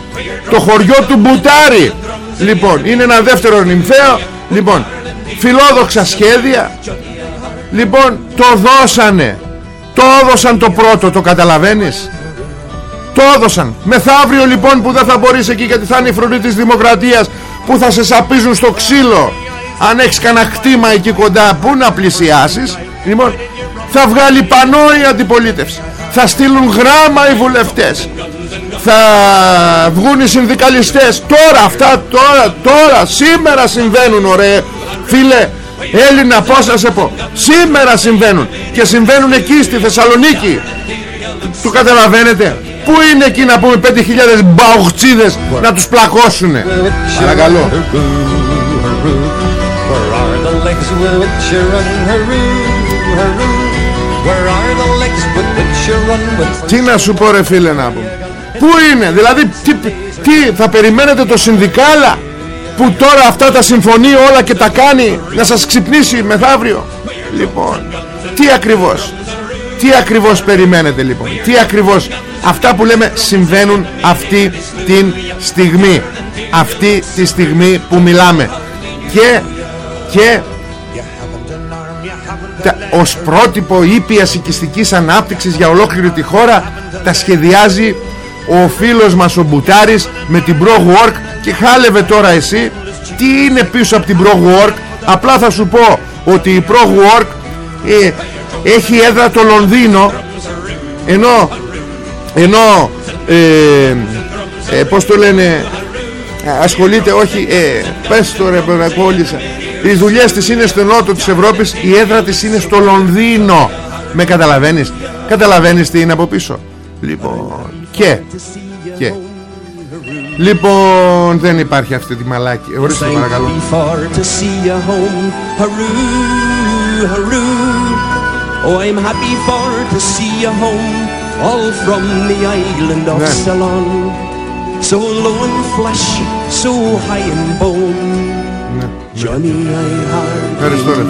το χωριό του Μπουτάρι λοιπόν είναι ένα δεύτερο νυμφαίο. Λοιπόν φιλόδοξα σχέδια. Λοιπόν το δώσανε το έδωσαν το πρώτο το καταλαβαίνεις; Το έδωσαν. Μεθαύριο λοιπόν που δεν θα μπορείς εκεί γιατί θα είναι η φροντή της δημοκρατίας που θα σε σαπίζουν στο ξύλο αν έχεις κανένα χτήμα εκεί κοντά που να πλησιάσεις λοιπόν θα βγάλει πανό η αντιπολίτευση. Θα στείλουν γράμμα οι βουλευτές. Θα βγουν οι συνδικαλιστές. Τώρα αυτά τώρα τώρα σήμερα συμβαίνουν ωραία. Φίλε Έλληνα πως να σε πω. Σήμερα συμβαίνουν και συμβαίνουν εκεί στη Θεσσαλονίκη. Το καταλαβαίνετε. Πού είναι εκεί να πούμε 5.000 μπαουχτσίδες να τους πλακώσουνε; Παρακαλώ. Τι να σου πω ρε φίλε να πούμε. Πού είναι δηλαδή τι, τι θα περιμένετε το συνδικάλα; Που τώρα αυτά τα συμφωνεί όλα και τα κάνει Να σας ξυπνήσει μεθαύριο. Λοιπόν Τι ακριβώς Τι ακριβώς περιμένετε λοιπόν Τι ακριβώς Αυτά που λέμε συμβαίνουν αυτή τη στιγμή Αυτή τη στιγμή που μιλάμε. Και Και τα, ως πρότυπο ήπιας οικιστικής ανάπτυξης για ολόκληρη τη χώρα τα σχεδιάζει ο φίλος μας ο Μπουτάρης με την ProWork και χάλευε τώρα εσύ τι είναι πίσω από την ProWork απλά θα σου πω ότι η ProWork ε, έχει έδρα το Λονδίνο. Ενώ ενώ ε, ε, πως το λένε ασχολείται όχι ε, πες το ρε κόλλησα. Οι δουλειές της είναι στο νότο της Ευρώπης η έδρα της είναι στο Λονδίνο. Με καταλαβαίνεις καταλαβαίνεις τι είναι από πίσω. Λοιπόν και και Λοιπόν δεν υπάρχει αυτή τη μαλάκη. Ορίστε παρακαλώ. Oh I'm happy for to see you home. All from the island of Ceylon. So low in flesh, so high in bone. Ευχαριστώ ρε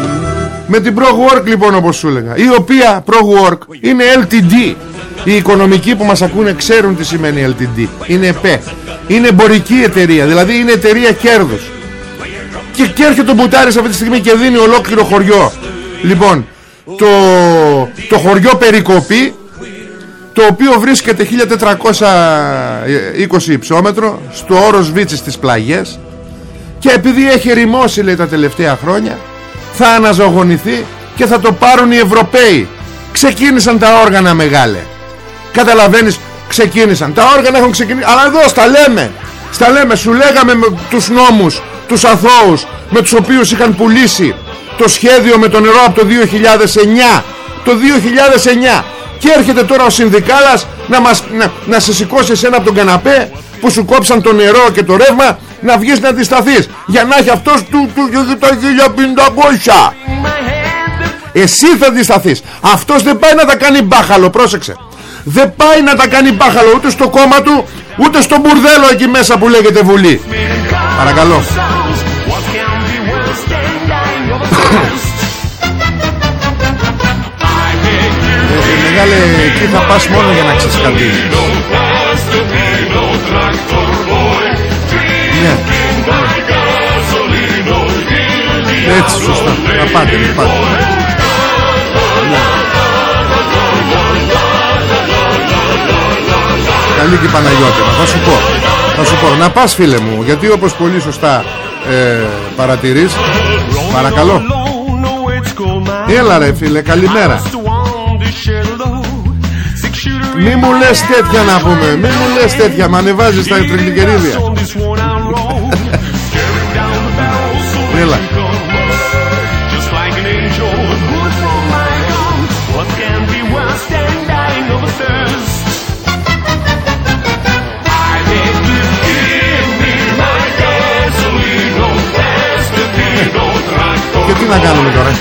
Με την ProWork λοιπόν όπως σου έλεγα Η οποία ProWork είναι LTD Οι οικονομικοί που μας ακούνε ξέρουν τι σημαίνει LTD Είναι ΕΠΕ Είναι εμπορική εταιρεία Δηλαδή είναι εταιρεία κέρδους. Και, και έρχεται ο Μπουτάρης αυτή τη στιγμή και δίνει ολόκληρο χωριό. Λοιπόν το, το χωριό Περικοπή το οποίο βρίσκεται 1420 υψόμετρο στο όρος Βίτσης στις πλαγιές. Και επειδή έχει ρημώσει λέει τα τελευταία χρόνια θα αναζωογονηθεί και θα το πάρουν οι Ευρωπαίοι. Ξεκίνησαν τα όργανα μεγάλε καταλαβαίνεις ξεκίνησαν τα όργανα έχουν ξεκινήσει αλλά εδώ στα λέμε στα λέμε σου λέγαμε με τους νόμους τους αθώους με τους οποίους είχαν πουλήσει το σχέδιο με το νερό από το 2009 το 2009 και έρχεται τώρα ο συνδικάλας να, μας, να, να σε σηκώσει εσένα από τον καναπέ που σου κόψαν το νερό και το ρεύμα να βγεις να αντισταθείς για να έχει αυτός του, του, του τα 1500 εσύ θα αντισταθείς αυτός δεν πάει να τα κάνει μπάχαλο πρόσεξε δεν πάει να τα κάνει μπάχαλο ούτε στο κόμμα του ούτε στο μπουρδέλο εκεί μέσα που λέγεται Βουλή. Παρακαλώ. Ε, Μεγάλε εκεί θα πας μόνο για να ξεσκαντήσεις ναι. Έτσι σωστά. Να πάτε να πάτε Καλή και Παναγιώτηνα Θα σου πω θα σου πω, να πας φίλε μου Γιατί όπως πολύ σωστά ε, παρατηρείς Παρακαλώ. Έλα ρε φίλε καλημέρα. Μη μου λες τέτοια να πούμε Μη μου λες τέτοια Μ' ανεβάζεις τα τριγλικερίδια τι να κάνουμε τώρα;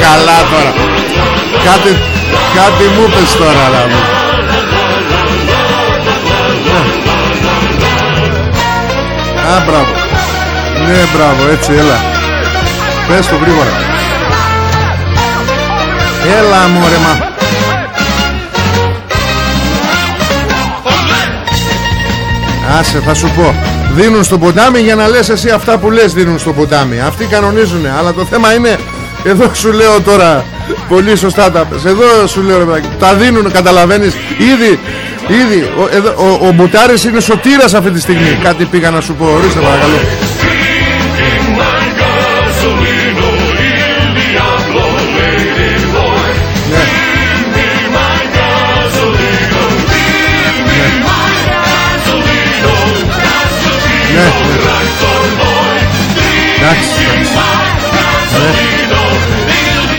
Καλά τώρα. Κάτι, κάτι μου πες τώρα αλλά μου. Α, μπράβο. Ναι, μπράβο, έτσι, έλα. Πες το γρήγορα. Έλα μωρέ μα Άσε θα σου πω. Δίνουν στο ποτάμι για να λες εσύ αυτά που λες δίνουν στο ποτάμι. Αυτοί κανονίζουν Αλλά το θέμα είναι Εδώ σου λέω τώρα Πολύ σωστά τα πες. Εδώ σου λέω ρε, Τα δίνουν καταλαβαίνεις. Ήδη Ήδη ο, εδώ, ο, ο Μπουτάρης είναι σωτήρας αυτή τη στιγμή. Κάτι πήγα να σου πω Ορίστε παρακαλώ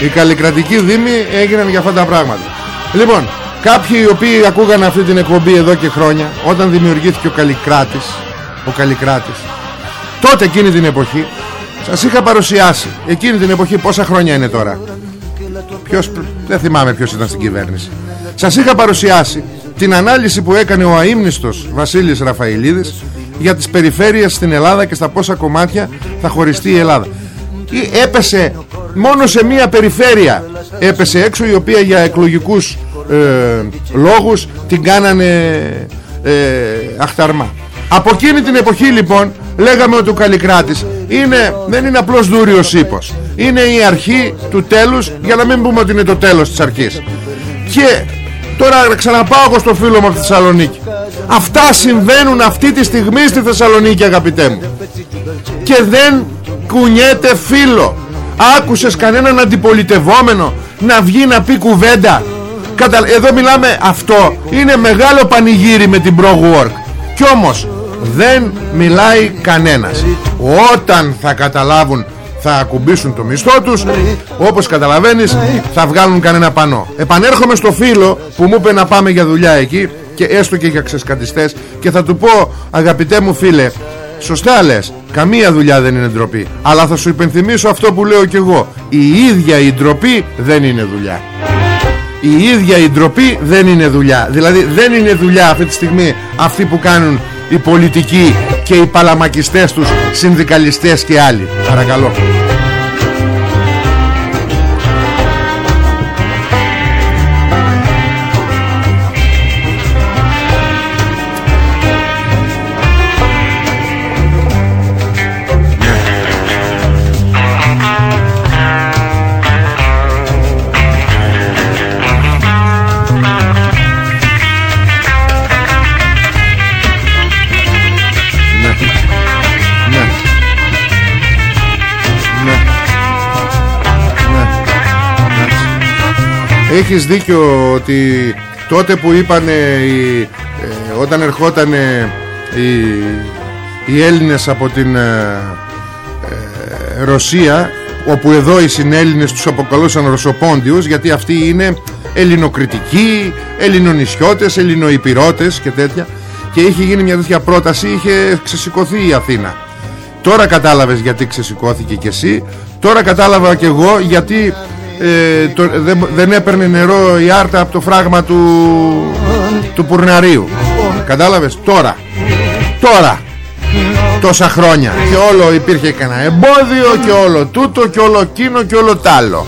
Οι καλλικρατικοί δήμοι έγιναν για αυτά τα πράγματα. Λοιπόν Κάποιοι οι οποίοι ακούγαν αυτή την εκπομπή εδώ και χρόνια Όταν δημιουργήθηκε ο Καλλικράτης Ο Καλλικράτης Τότε εκείνη την εποχή Σας είχα παρουσιάσει Εκείνη την εποχή πόσα χρόνια είναι τώρα. Ποιος, Δεν θυμάμαι ποιος ήταν στην κυβέρνηση. Σας είχα παρουσιάσει Την ανάλυση που έκανε ο αείμνηστος Βασίλης Ραφαηλίδης Για τις περιφέρειες στην Ελλάδα Και στα πόσα κομμάτια θα χωριστεί η Ελλάδα. Έπεσε μόνο σε μία περιφέρεια. Έπεσε έξω η οποία για εκλογικούς ε, λόγους την κάνανε ε, αχταρμά. Από εκείνη την εποχή λοιπόν λέγαμε ότι ο Καλλικράτης είναι, δεν είναι απλώς δούριος ύπος. Είναι η αρχή του τέλους για να μην πούμε ότι είναι το τέλος της αρχής. Και τώρα ξαναπάω εγώ στο φίλο μου από τη Θεσσαλονίκη αυτά συμβαίνουν αυτή τη στιγμή στη Θεσσαλονίκη αγαπητέ μου. Και δεν κουνιέται φίλο. Άκουσες κανέναν αντιπολιτευόμενο να βγει να πει κουβέντα; Εδώ μιλάμε αυτό. Είναι μεγάλο πανηγύρι με την ProWork κι όμως δεν μιλάει κανένας. Όταν θα καταλάβουν θα ακουμπήσουν το μισθό τους. Όπως καταλαβαίνεις θα βγάλουν κανένα πανό. Επανέρχομαι στο φίλο που μου είπε να πάμε για δουλειά εκεί και έστω και για ξεσκατιστές και θα του πω αγαπητέ μου φίλε Σωστά λες Καμία δουλειά δεν είναι ντροπή. Αλλά θα σου υπενθυμίσω αυτό που λέω κι εγώ. Η ίδια η ντροπή δεν είναι δουλειά. Η ίδια η ντροπή δεν είναι δουλειά. Δηλαδή δεν είναι δουλειά αυτή τη στιγμή αυτοί που κάνουν οι πολιτικοί και οι παλαμακιστές τους συνδικαλιστές και άλλοι. Παρακαλώ Έχεις δίκιο ότι τότε που είπαν ε, όταν ερχόταν οι, οι Έλληνες από την ε, ε, Ρωσία όπου εδώ οι συνέλληνες τους αποκαλούσαν Ρωσοπόντιους γιατί αυτοί είναι ελληνοκριτικοί, ελληνονησιώτες, ελληνοϊπηρώτες και τέτοια και είχε γίνει μια τέτοια πρόταση είχε ξεσηκωθεί η Αθήνα. Τώρα κατάλαβες γιατί ξεσηκώθηκε και εσύ τώρα κατάλαβα και εγώ γιατί ε, το, δεν, δεν έπαιρνε νερό η Άρτα από το φράγμα του, του Πουρναρίου. Κατάλαβες; Τώρα. Τώρα. Τόσα χρόνια. Και όλο υπήρχε κανένα εμπόδιο και όλο τούτο και όλο εκείνο και όλο τ' άλλο.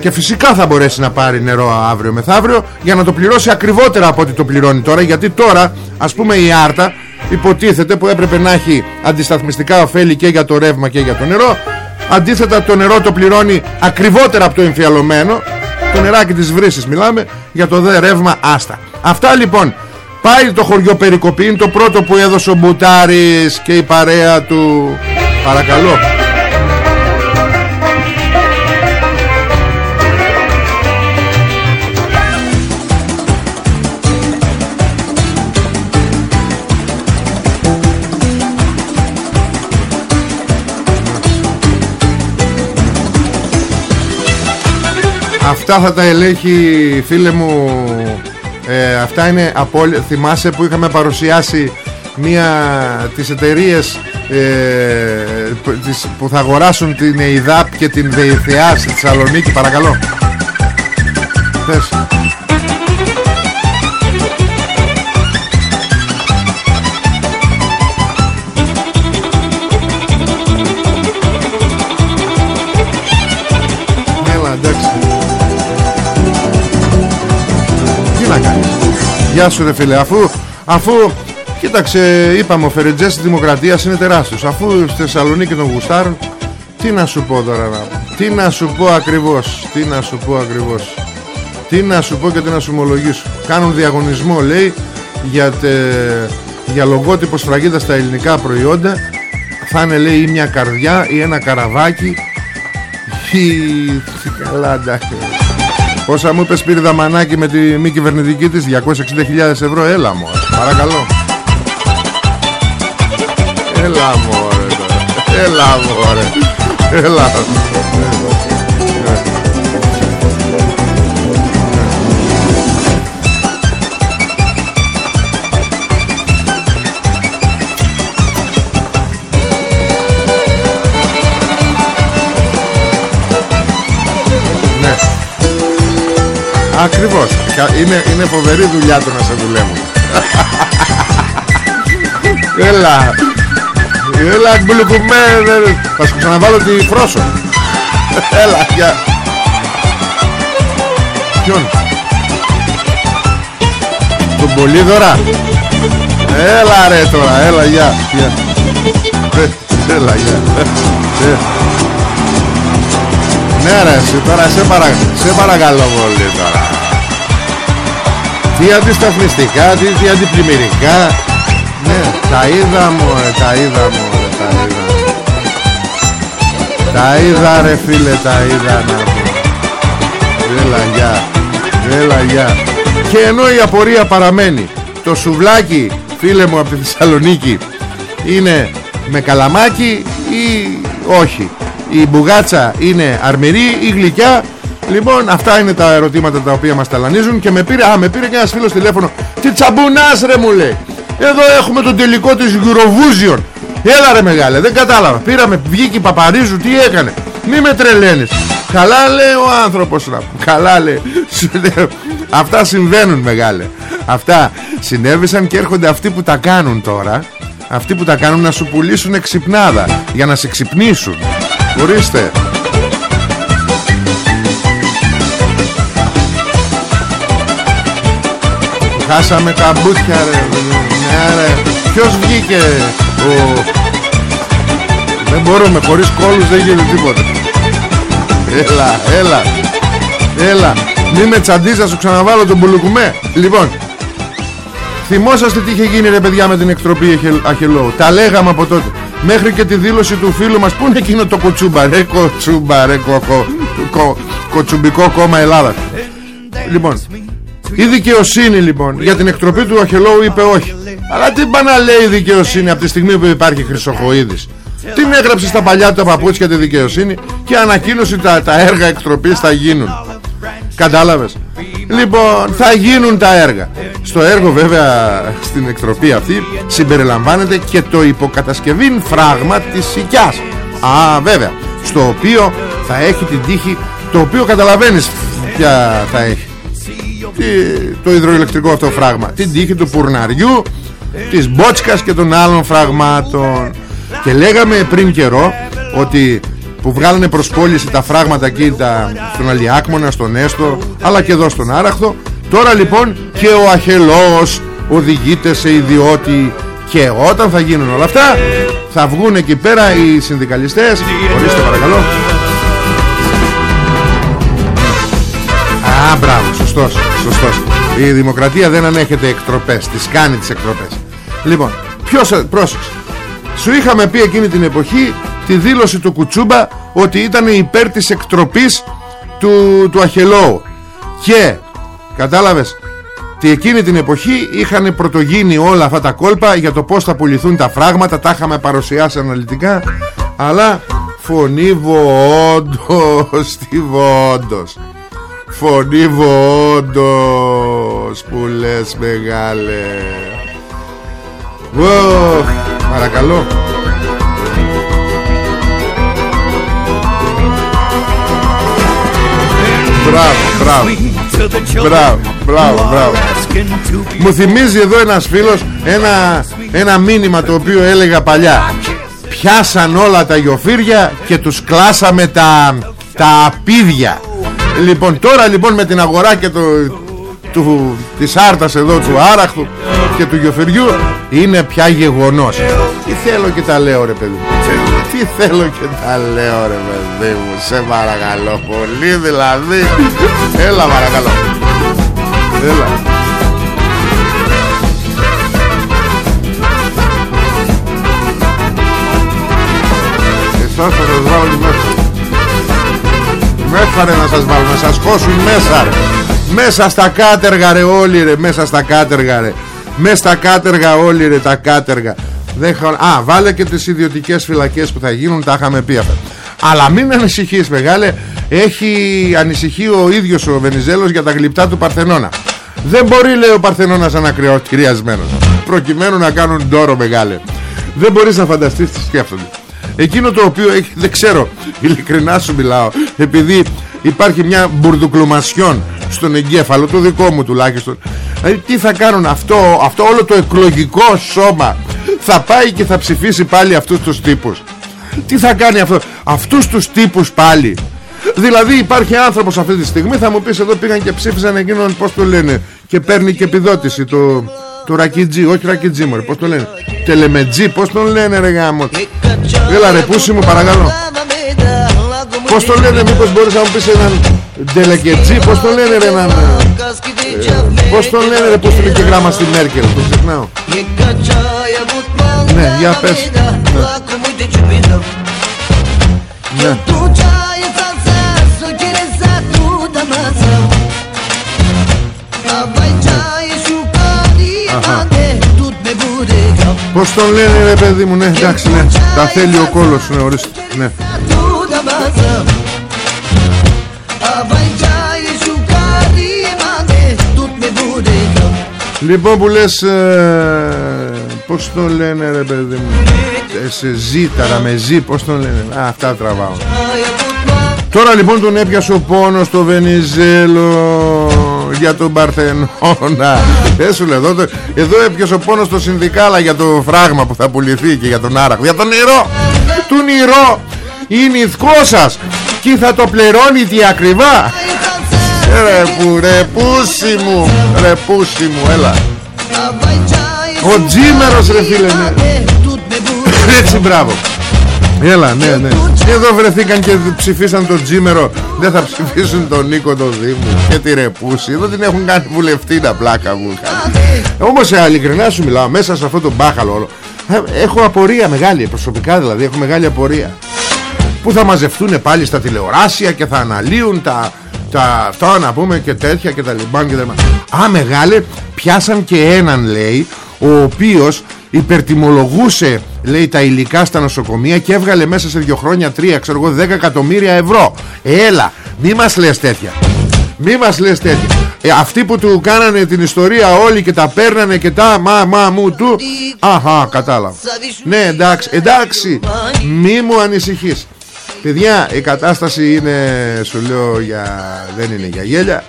Και φυσικά θα μπορέσει να πάρει νερό αύριο μεθαύριο για να το πληρώσει ακριβότερα από ό,τι το πληρώνει τώρα γιατί τώρα ας πούμε η Άρτα υποτίθεται που έπρεπε να έχει αντισταθμιστικά ωφέλη και για το ρεύμα και για το νερό Αντίθετα το νερό το πληρώνει ακριβότερα από το εμφιαλωμένο. Το νεράκι της βρύσης μιλάμε Για το δε ρεύμα άστα. Αυτά λοιπόν Πάει το χωριό Περικοπή το πρώτο που έδωσε ο Μπουτάρης Και η παρέα του. Παρακαλώ Αυτά θα τα ελέγχει φίλε μου ε, Αυτά είναι απόλυτα Θυμάσαι που είχαμε παρουσιάσει Μία τις εταιρείες ε, Που θα αγοράσουν την ΕΙΔΑΠ Και την ΔΕΙΘΕΑ στη Θεσσαλονίκη Παρακαλώ. Θες Γεια σου ρε φίλε Αφού, αφού Κοίταξε, είπαμε, ο Φερετζές της Δημοκρατίας είναι τεράστιος. Αφού στη Θεσσαλονίκη τον γουστάρουν, τι να σου πω τώρα, τι να σου πω ακριβώς, τι να σου πω ακριβώς. Τι να σου πω και τι να σου ομολογήσω. Κάνουν διαγωνισμό, λέει, για, τε, για λογότυπο σφραγίδα στα ελληνικά προϊόντα. Θα είναι, λέει, ή μια καρδιά ή ένα καραβάκι. Ή... Καλά, εντάξει. Πόσα μου είπες πήρε δαμανάκι με τη μη κυβερνητική της 260.000 ευρώ. Έλα μου παρακαλώ. Έλα μωρέ Έλα μωρέ. Έλα Ναι Ακριβώς. Είναι, είναι φοβερή δουλειά του να σε δουλεύουν Έλα. Έλα μπλουκουμέ Θα σου ξαναβάλω τη φρόσο. Έλα για Ποιον; Τον Πολύδωρα. Έλα ρε τώρα. Έλα για Έλα για ε. Ναι ρε εσύ τώρα σε, παρα... σε παρακαλώ πολύ τώρα Τι αντισταθμιστικά Τι, τι αντιπλημμυρικά. Ναι τα είδα μου Τα είδα μου Τα είδα. Τα είδα ρε φίλε Τα είδα να πω. Έλα γεια. Έλα γεια. Και ενώ η απορία παραμένει Το σουβλάκι φίλε μου από τη Θεσσαλονίκη Είναι με καλαμάκι ή όχι. Η μπουγάτσα είναι αρμερή ή γλυκιά Λοιπόν αυτά είναι τα ερωτήματα τα οποία μας ταλανίζουν Και με πήρε, α, με πήρε και ένας φίλος τηλέφωνο. Τι τσαμπουνάς ρε μου λέει. Εδώ έχουμε τον τελικό της Eurovision. Έλα ρε μεγάλε δεν κατάλαβα. Πήραμε βγήκε η Παπαρίζου τι έκανε. Μη με τρελαίνεις. Καλά λέει ο άνθρωπος να Καλά λέει. Αυτά συμβαίνουν μεγάλε. Αυτά συνέβησαν και έρχονται αυτοί που τα κάνουν τώρα. Αυτοί που τα κάνουν να σου πουλήσουν εξυπνάδα Για να σε ξυπνήσουν. Ορίστε Χάσαμε τα μπούτια ρε Ναι ρε. Ποιος βγήκε ο... Δεν μπορούμε χωρίς κόλους δεν γίνεται τίποτα. Έλα έλα Έλα. Μη με τσαντίζα σου ξαναβάλω τον πουλουκουμέ Λοιπόν Θυμόσαστε τι είχε γίνει ρε παιδιά με την εκτροπή Αχελώου Τα λέγαμε από τότε. Μέχρι και τη δήλωση του φίλου μας. Πού είναι εκείνο το κοτσούμπα ρε κοτσούμπα ρε κο, κο, κο, Κοτσουμπικό κόμμα Ελλάδας. Λοιπόν η δικαιοσύνη λοιπόν. Για την εκτροπή του Αχελώου είπε όχι. Αλλά τι πάνε να λέει η δικαιοσύνη από τη στιγμή που υπάρχει Χρυσοχοίδης; Την έγραψε στα παλιά του τα παπούτσια τη δικαιοσύνη Και ανακοίνωσε τα, τα έργα εκτροπής θα γίνουν. Κατάλαβες; Λοιπόν θα γίνουν τα έργα. Στο έργο βέβαια στην εκτροπή αυτή Συμπεριλαμβάνεται και το υποκατασκευήν φράγμα της Σικιάς Α βέβαια Στο οποίο θα έχει την τύχη Το οποίο καταλαβαίνεις ποια θα έχει Το υδροηλεκτρικό αυτό φράγμα. Την τύχη του πουρναριού Της μπότσκας και των άλλων φραγμάτων. Και λέγαμε πριν καιρό Ότι που βγάλανε προσπόληση τα φράγματα εκεί τα, στον Αλιάκμονα, στον Έστο αλλά και εδώ στον Άραχθο τώρα λοιπόν και ο Αχελός οδηγείται σε ιδιώτη. Και όταν θα γίνουν όλα αυτά θα βγουν εκεί πέρα οι συνδικαλιστές. Ορίστε παρακαλώ. Α, μπράβο, σωστός, σωστός. Η δημοκρατία δεν ανέχεται εκτροπές Τις κάνει τις εκτροπές. Λοιπόν, ποιος, πρόσεξε. Σου είχαμε πει εκείνη την εποχή τη δήλωση του Κουτσούμπα ότι ήταν υπέρ της εκτροπής του, του Αχελώου. Και κατάλαβες ότι εκείνη την εποχή είχαν πρωτογίνει όλα αυτά τα κόλπα για το πως θα πουληθούν τα φράγματα. Τα είχαμε παρουσιάσει αναλυτικά αλλά φωνή όντως τι όντως φωνή όντως που λες μεγάλε. Ω, παρακαλώ. Μπράβο, μπράβο. Μπράβο, μπράβο, μπράβο. Μου θυμίζει εδώ ένας φίλος ένα, ένα μήνυμα το οποίο έλεγα παλιά. Πιάσαν όλα τα γιοφύρια και τους κλάσαμε τα, τα απίδια Λοιπόν τώρα λοιπόν με την αγορά και το, του, της άρτας εδώ του άραχτου και του γιοφεριού είναι πια γεγονός. Τι θέλω και τα λέω ρε παιδί τι θέλω και τα λέω ρε παιδί μου σε παρακαλώ πολύ δηλαδή. Έλα παρακαλώ. Έλα. Εσάς θα σας βάλω μέσα Μέσα ρε να σας βάλω Να σας χώσουν μέσα ρε. Μέσα στα κάτεργα ρε όλοι ρε Μέσα στα κάτεργα ρε. Μέσα στα κάτεργα όλοι ρε τα κάτεργα. Δεν Α βάλε και τις ιδιωτικές φυλακές που θα γίνουν Τα είχαμε πει αυτά. Αλλά μην ανησυχείς μεγάλε Έχει ανησυχεί ο ίδιος ο Βενιζέλος Για τα γλυπτά του Παρθενώνα. Δεν μπορεί λέει ο Παρθενώνας ανακριασμένος Προκειμένου να κάνουν ντόρο μεγάλε. Δεν μπορείς να φανταστείς τι σκέφτονται. Εκείνο το οποίο έχει, δεν ξέρω Ειλικρινά σου μιλάω Επειδή υπάρχει μια μπουρδουκλουμασιόν Στον εγκέφαλο, το δικό μου τουλάχιστον. Δηλαδή τι θα κάνουν αυτό, αυτό όλο το εκλογικό σώμα Θα πάει και θα ψηφίσει πάλι αυτούς τους τύπους. Τι θα κάνει αυτό Αυτούς τους τύπους πάλι. Δηλαδή υπάρχει άνθρωπος αυτή τη στιγμή Θα μου πεις εδώ πήγαν και ψήφισαν εκείνον Πώς το λένε Και παίρνει και επιδότηση το, το ρακιτζί Όχι ρακιτζί μωρέ πώς το λένε Τελεμετζί πώς το λένε ρε γάμο. Έλα ρε πούσι μου παρακαλώ Πώς το λένε μήπως μπορείς να μου πεις έναν Τελεκετζί Πώς το λένε ρε έναν ε, Πώς το λένε ρε που στείλει και γράμμα στη Μέρκελ Το ξεχνάω Ναι για πες Ναι, ναι. Πώς τον λένε ρε παιδί μου, ναι, εντάξει, ναι. Τα θέλει ο κόλος, ναι, ορίστε, ναι. Λοιπόν που λες ε, Πώς το λένε ρε παιδί μου ε, Σε ζήταρα με ζή Πώς το λένε Α, Αυτά τραβάω. Τώρα λοιπόν τον έπιασε ο πόνος στο Βενιζέλο για τον Παρθενώνα. Έσουλε εδώ, εδώ έπιασε ο πόνος στο Συνδικάλα για το φράγμα που θα πουληθεί και για τον Άραχο. Για τον νερό Του νερό είναι ηθικό σας Και θα το πληρώνει τι ακριβά Ρε που ρε πούσι μου Ρε πούσι μου έλα. Ο Τζίμερος ρε φίλε ναι. Έτσι μπράβο. Έλα ναι ναι. Εδώ βρεθήκαν και ψηφίσαν τον Τζίμερο. Δεν θα ψηφίσουν τον Νίκο τον Δήμου Και τη Ρεπούση Εδώ την έχουν κάνει βουλευτή τα πλάκα μου. Όμως ε, ειλικρινά σου μιλάω Μέσα σε αυτό το μπάχαλο όλο. Ε, Έχω απορία μεγάλη προσωπικά δηλαδή Έχω μεγάλη απορία Που θα μαζευτούν πάλι στα τηλεοράσια Και θα αναλύουν τα, τα αυτά να πούμε και τέτοια και τα λιμπάν και τα Α μεγάλε πιάσαν και έναν λέει Ο οποίος υπερτιμολογούσε λέει τα υλικά στα νοσοκομεία και έβγαλε μέσα σε δύο χρόνια τρία ξέρω εγώ 10 εκατομμύρια ευρώ. Έλα μη μας λες τέτοια. Μη μας λες τέτοια. Ε, αυτοί που του κάνανε την ιστορία όλοι και τα παίρνανε και τα μα μα μου του. Αχα κατάλαβα. Ναι εντάξει εντάξει. μη μου ανησυχείς παιδιά η κατάσταση είναι σου λέω για, δεν είναι για γέλια.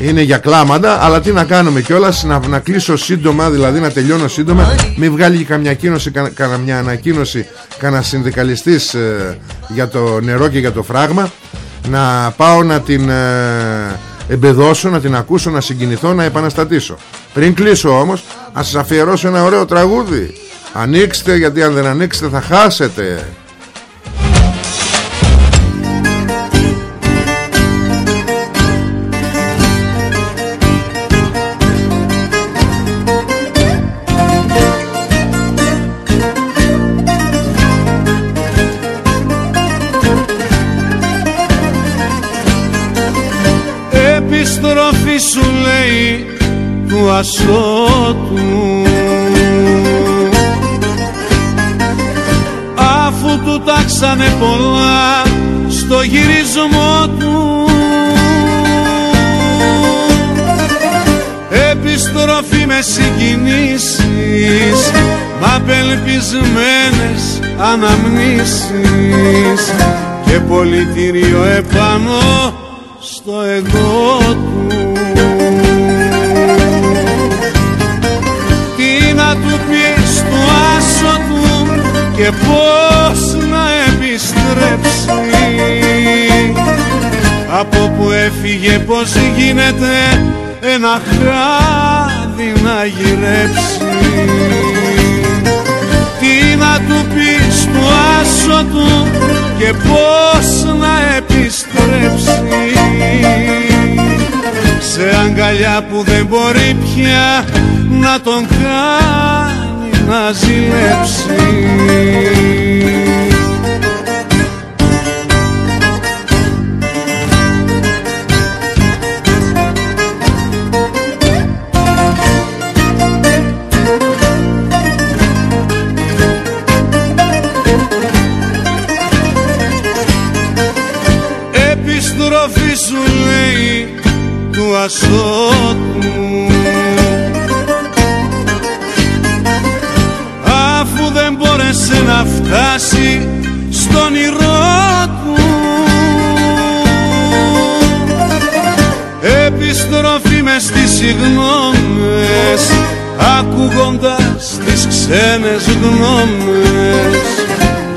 Είναι για κλάματα αλλά τι να κάνουμε κιόλας να, να κλείσω σύντομα δηλαδή να τελειώνω σύντομα. Μην βγάλει καμιά κίνηση καμιά ανακοίνωση κανένα συνδικαλιστής ε, για το νερό και για το φράγμα. Να πάω να την ε, εμπεδώσω να την ακούσω να συγκινηθώ να επαναστατήσω. Πριν κλείσω όμως να σας αφιερώσω ένα ωραίο τραγούδι. Ανοίξτε γιατί αν δεν ανοίξετε θα χάσετε σου λέει του ασώτου. Αφού του τάξανε πολλά στο γυρισμό του επιστροφή με συγκινήσεις μα απελπισμένες αναμνήσεις και πολιτήριο επάνω στο εγώ του και πώς να επιστρέψει. Από που έφυγε πως γίνεται ένα χάδι χάδι να γυρέψει. Τι να του πεις του άσο του και πώς να επιστρέψει. Σε αγκαλιά που δεν μπορεί πια να τον κάνει να ζηλέψει. Επιστροφή σου λέει του ασώτου μπόρεσε να φτάσει στον όνειρό του. Επιστροφή μες στις συγγνώμες ακούγοντας τις ξένες γνώμες.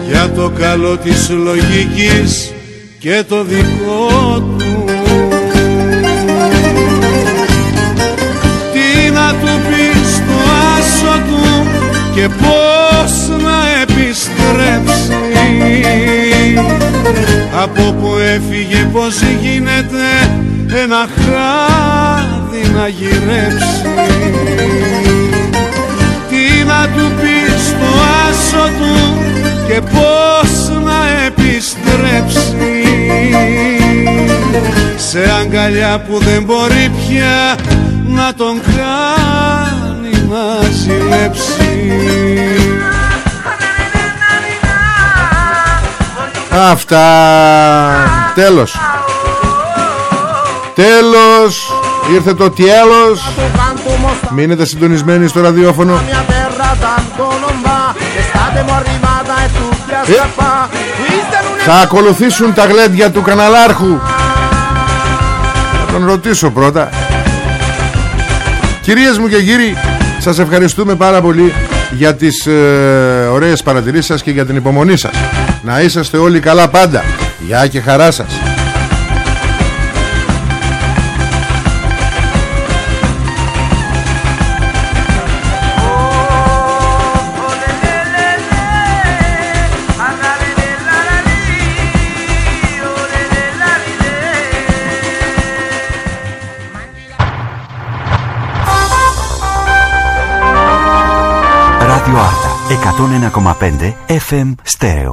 Για το καλό της λογικής και το δικό του. Τι να του πεις του άσο του και πώς να επιστρέψει από που έφυγε πως γίνεται ένα χάδι να γυρέψει. Τι να του πεις του άσο του και πώς να επιστρέψει. Σε αγκαλιά που δεν μπορεί πια να τον κάνει να ζηλέψει Αυτά. Τέλος. Τέλος. Ήρθε το τέλος. Μείνετε συντονισμένοι στο ραδιόφωνο. Ε, Θα ακολουθήσουν τα γλέντια του καναλάρχου. Θα τον ρωτήσω πρώτα. Κυρίες μου και κύριοι Σας ευχαριστούμε πάρα πολύ Για τις ε, ωραίες παρατηρήσεις σας Και για την υπομονή σας Να είσαστε όλοι καλά πάντα. Γεια και χαρά σας. Ράδιο Άρτα 101,5 FM Στέρεο